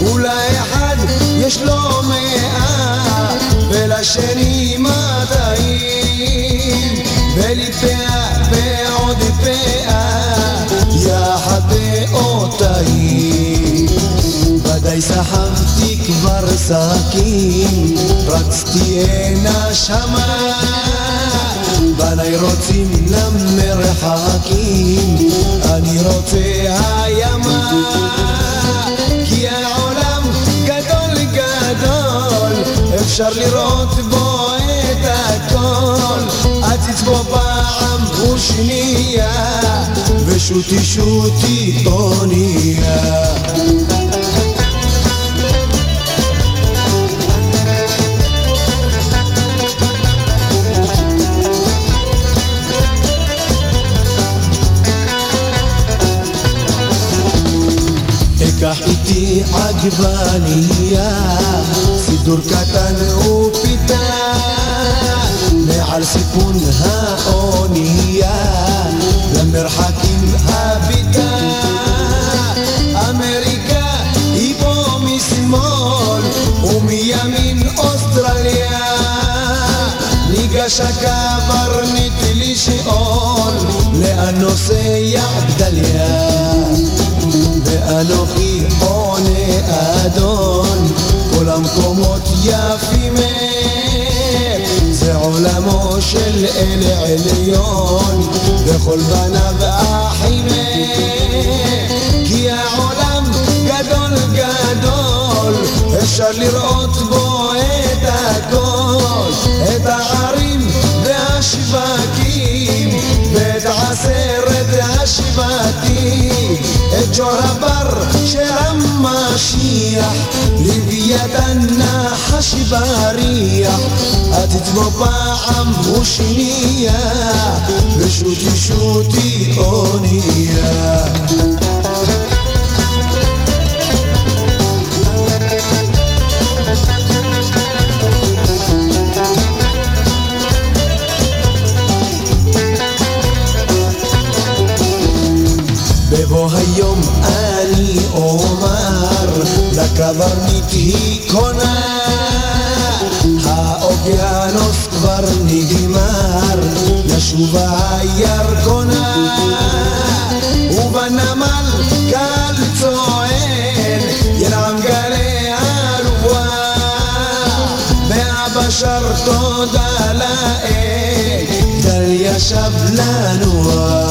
ולאחד יש לו מאה, ולשני מאתיים. ולי פאה ועוד פאה, יחד באותיים. ודאי סחבתי כבר שקים, רצתי הנה שמה. בניי רוצים למרחקים, אני רוצה הימה. כי העולם גדול גדול, אפשר לראות בו את הכל. עציץ בו פעם ושנייה, ושוטי שוטי טוניה. איתי עגבנייה, סידור קטן ופיתה, מעל סיפון האונייה, למרחקים הביתה. אמריקה היא פה משמאל, ומימין אוסטרליה. ניגש הקברניט לשאול, לאן נוסע גדליה? ואנוכי עונה אדון, כל המקומות יפים. זה עולמו של אל עליון, וכל בניו אחים. כי העולם גדול גדול, אפשר לראות בו את הכל, את הערים והשווקים, ואת עשרת השבטים, את ג'ור הבר של המשיח, לוויית הנחש בריח, עתיד בו פעם ושנייה, לקברניט היא קונה. האוקיינוס כבר נגמר ישובה הירקונה. ובנמל קל צוען ינעם גלי הרוח. והבשר תודה לאל גל ישב לנוע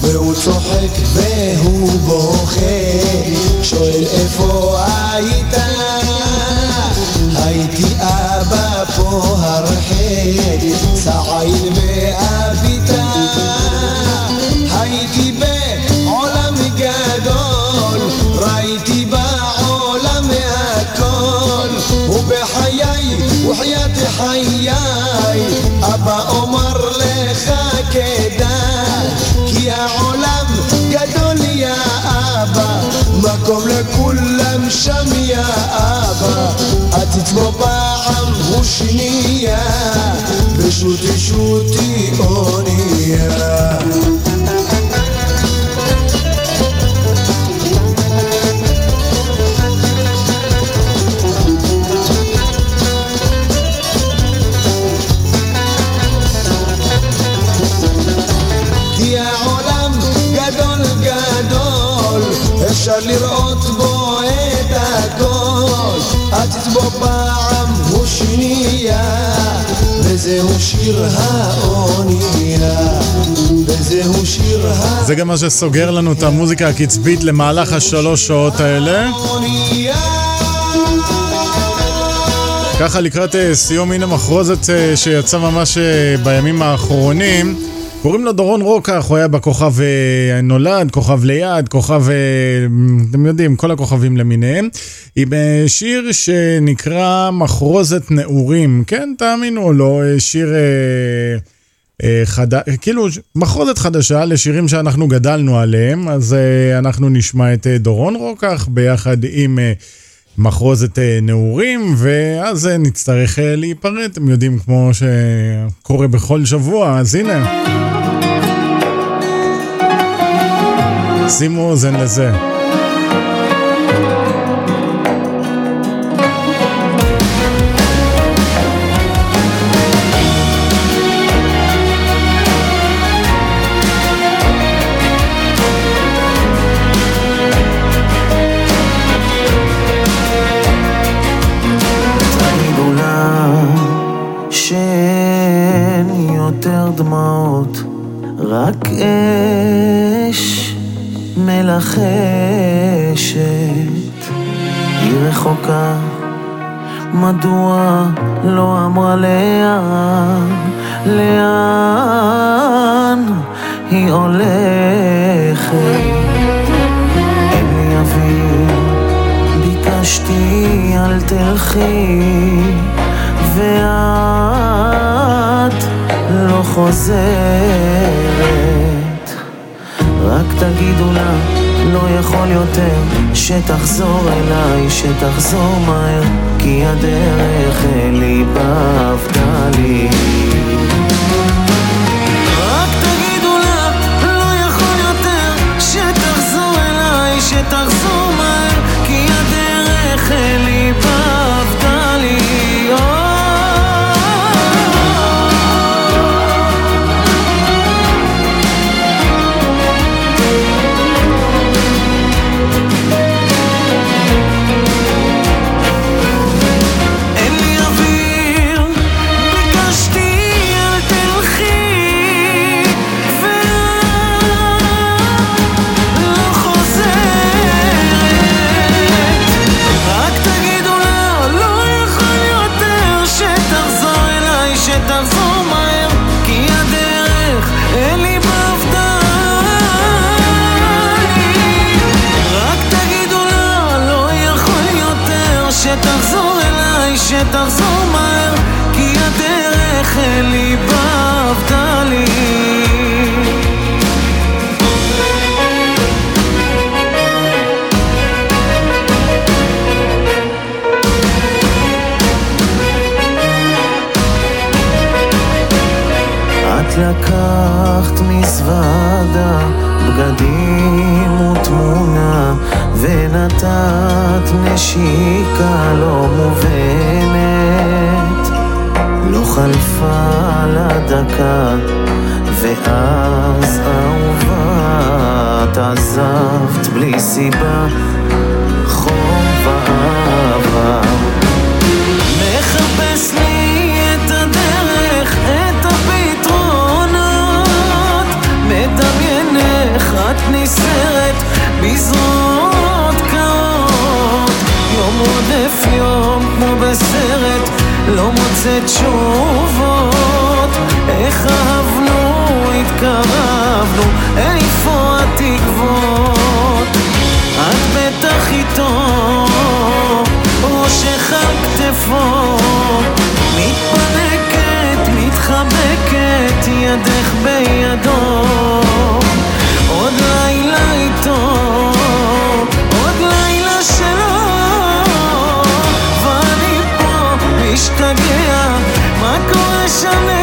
והוא צוחק והוא בוכה שואל איפה היית? הייתי אבא פה הרחק צעיל ואביתה הייתי בעולם גדול ראיתי בעולם הכל ובחיי וחיית חיי אבא אומר לך כדאי כי העולם מקום לכולם שם יא אבא עתיד בו פעם ושנייה ושוטי שוטי אונייה אפשר לראות בו את הכל. עתיד בו פעם ושנייה, וזהו שיר האונייה. וזהו שיר זה גם מה שסוגר לנו את המוזיקה הקצבית למהלך השלוש שעות האלה. ככה לקראת אה, סיום הנה מחרוזת אה, שיצא ממש אה, בימים האחרונים. קוראים לו דורון רוקח, הוא היה בכוכב אה, נולד, כוכב ליד, כוכב, אה, אתם יודעים, כל הכוכבים למיניהם. עם אה, שיר שנקרא מחרוזת נעורים. כן, תאמינו או לא, שיר... אה, אה, חד... כאילו מחרוזת חדשה לשירים שאנחנו גדלנו עליהם, אז אנחנו נשמע את דורון רוקח ביחד עם מחרוזת אה, נעורים, ואז אה, נצטרך אה, להיפרד, אתם יודעים, כמו שקורה בכל שבוע, אז הנה. שימו אוזן לזה. דמעות, רק אש מלחשת. היא רחוקה, מדוע לא אמרה לאן, לאן היא הולכת? ביקשתי אל תלכי ואת לא חוזרת. רק תגידו לה לא יכול יותר שתחזור אליי, שתחזור מהר כי הדרך אלי באבדה לי הדרך אל ליבה אבדה לי את לקחת מזוודה בגדים ותמונה ונתת נשיקה לא מובנת חלפה לה דקה ואז אהובה את עזבת בלי סיבה חום ואהבה את הדרך, את בזרועות קרות. יום רודף יום כמו בסרט לא מוצא תשובות. איך אהבנו, התקרבנו, איפה התקוות? את בטח איתו, ראשך על כתפו מתפנקת, מתחבקת, ידך בידו. עוד לילה איתו, משתגע, מה קורה שם אצלו?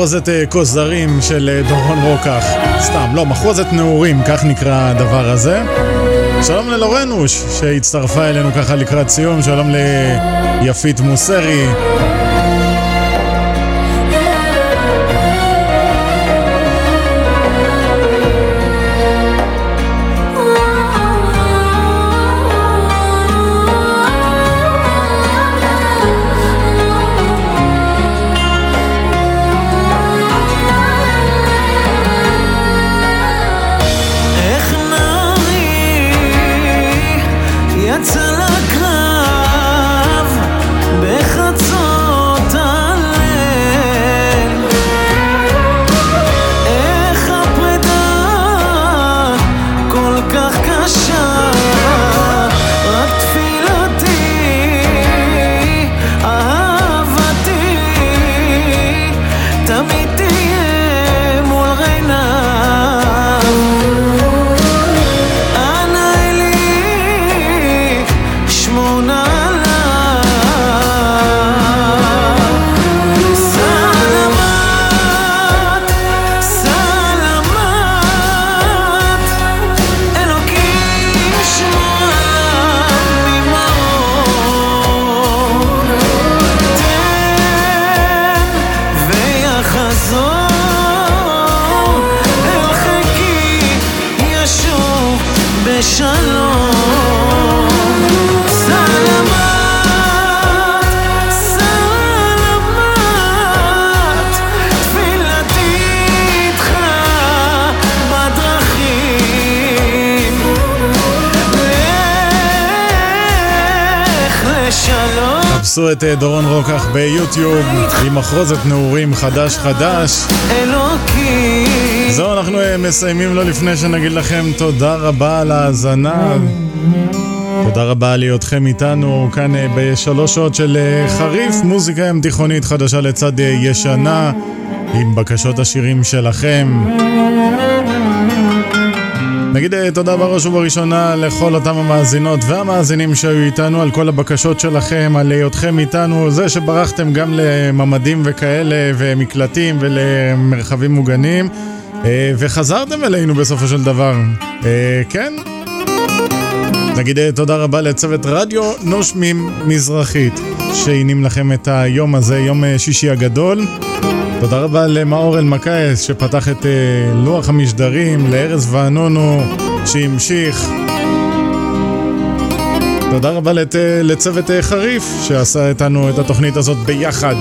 מחרוזת אה, כוזרים של אה, דורון רוקח. סתם, לא, מחרוזת נעורים, כך נקרא הדבר הזה. שלום ללורנוש, שהצטרפה אלינו ככה לקראת סיום, שלום ליפית מוסרי. חפשו את אה, דורון רוקח ביוטיוב עם מחרוזת נעורים חדש חדש. זהו, אנחנו אה, מסיימים לא לפני שנגיד לכם תודה רבה על ההאזנה. תודה רבה על היותכם איתנו כאן אה, בשלוש שעות של חריף, מוזיקה ים תיכונית חדשה לצד ישנה, עם בקשות השירים שלכם. נגיד אה, תודה בראש ובראשונה לכל אותם המאזינות והמאזינים שהיו איתנו, על כל הבקשות שלכם, על היותכם איתנו, זה שברחתם גם לממדים וכאלה, ומקלטים ולמרחבים מוגנים, אה, וחזרתם אלינו בסופו של דבר. אה, כן, נגיד אה, תודה רבה לצוות רדיו נושמים מזרחית, שהנים לכם את היום הזה, יום אה, שישי הגדול. תודה רבה למאור אלמקייס שפתח את אה, לוח המשדרים, לארז וענונו שהמשיך. תודה רבה לת, לצוות אה, חריף שעשה איתנו את התוכנית הזאת ביחד.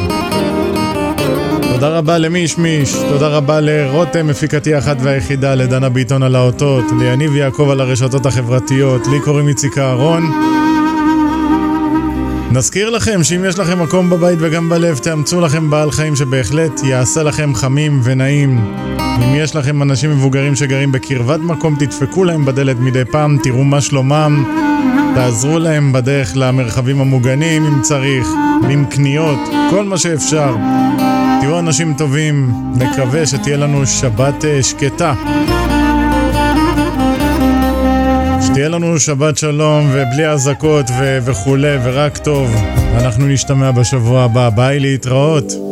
תודה רבה למיש מיש, תודה רבה לרותם, מפיקתי האחת והיחידה, לדנה ביטון על האותות, ליניב יעקב על הרשתות החברתיות, לי קוראים איציק אהרון. נזכיר לכם שאם יש לכם מקום בבית וגם בלב, תאמצו לכם בעל חיים שבהחלט יעשה לכם חמים ונעים. אם יש לכם אנשים מבוגרים שגרים בקרבת מקום, תדפקו להם בדלת מדי פעם, תראו מה שלומם, תעזרו להם בדרך למרחבים המוגנים אם צריך, עם קניות, כל מה שאפשר. תהיו אנשים טובים, נקווה שתהיה לנו שבת אה, שקטה. שתהיה לנו שבת שלום ובלי אזעקות וכולי ורק טוב. אנחנו נשתמע בשבוע הבא. ביי להתראות.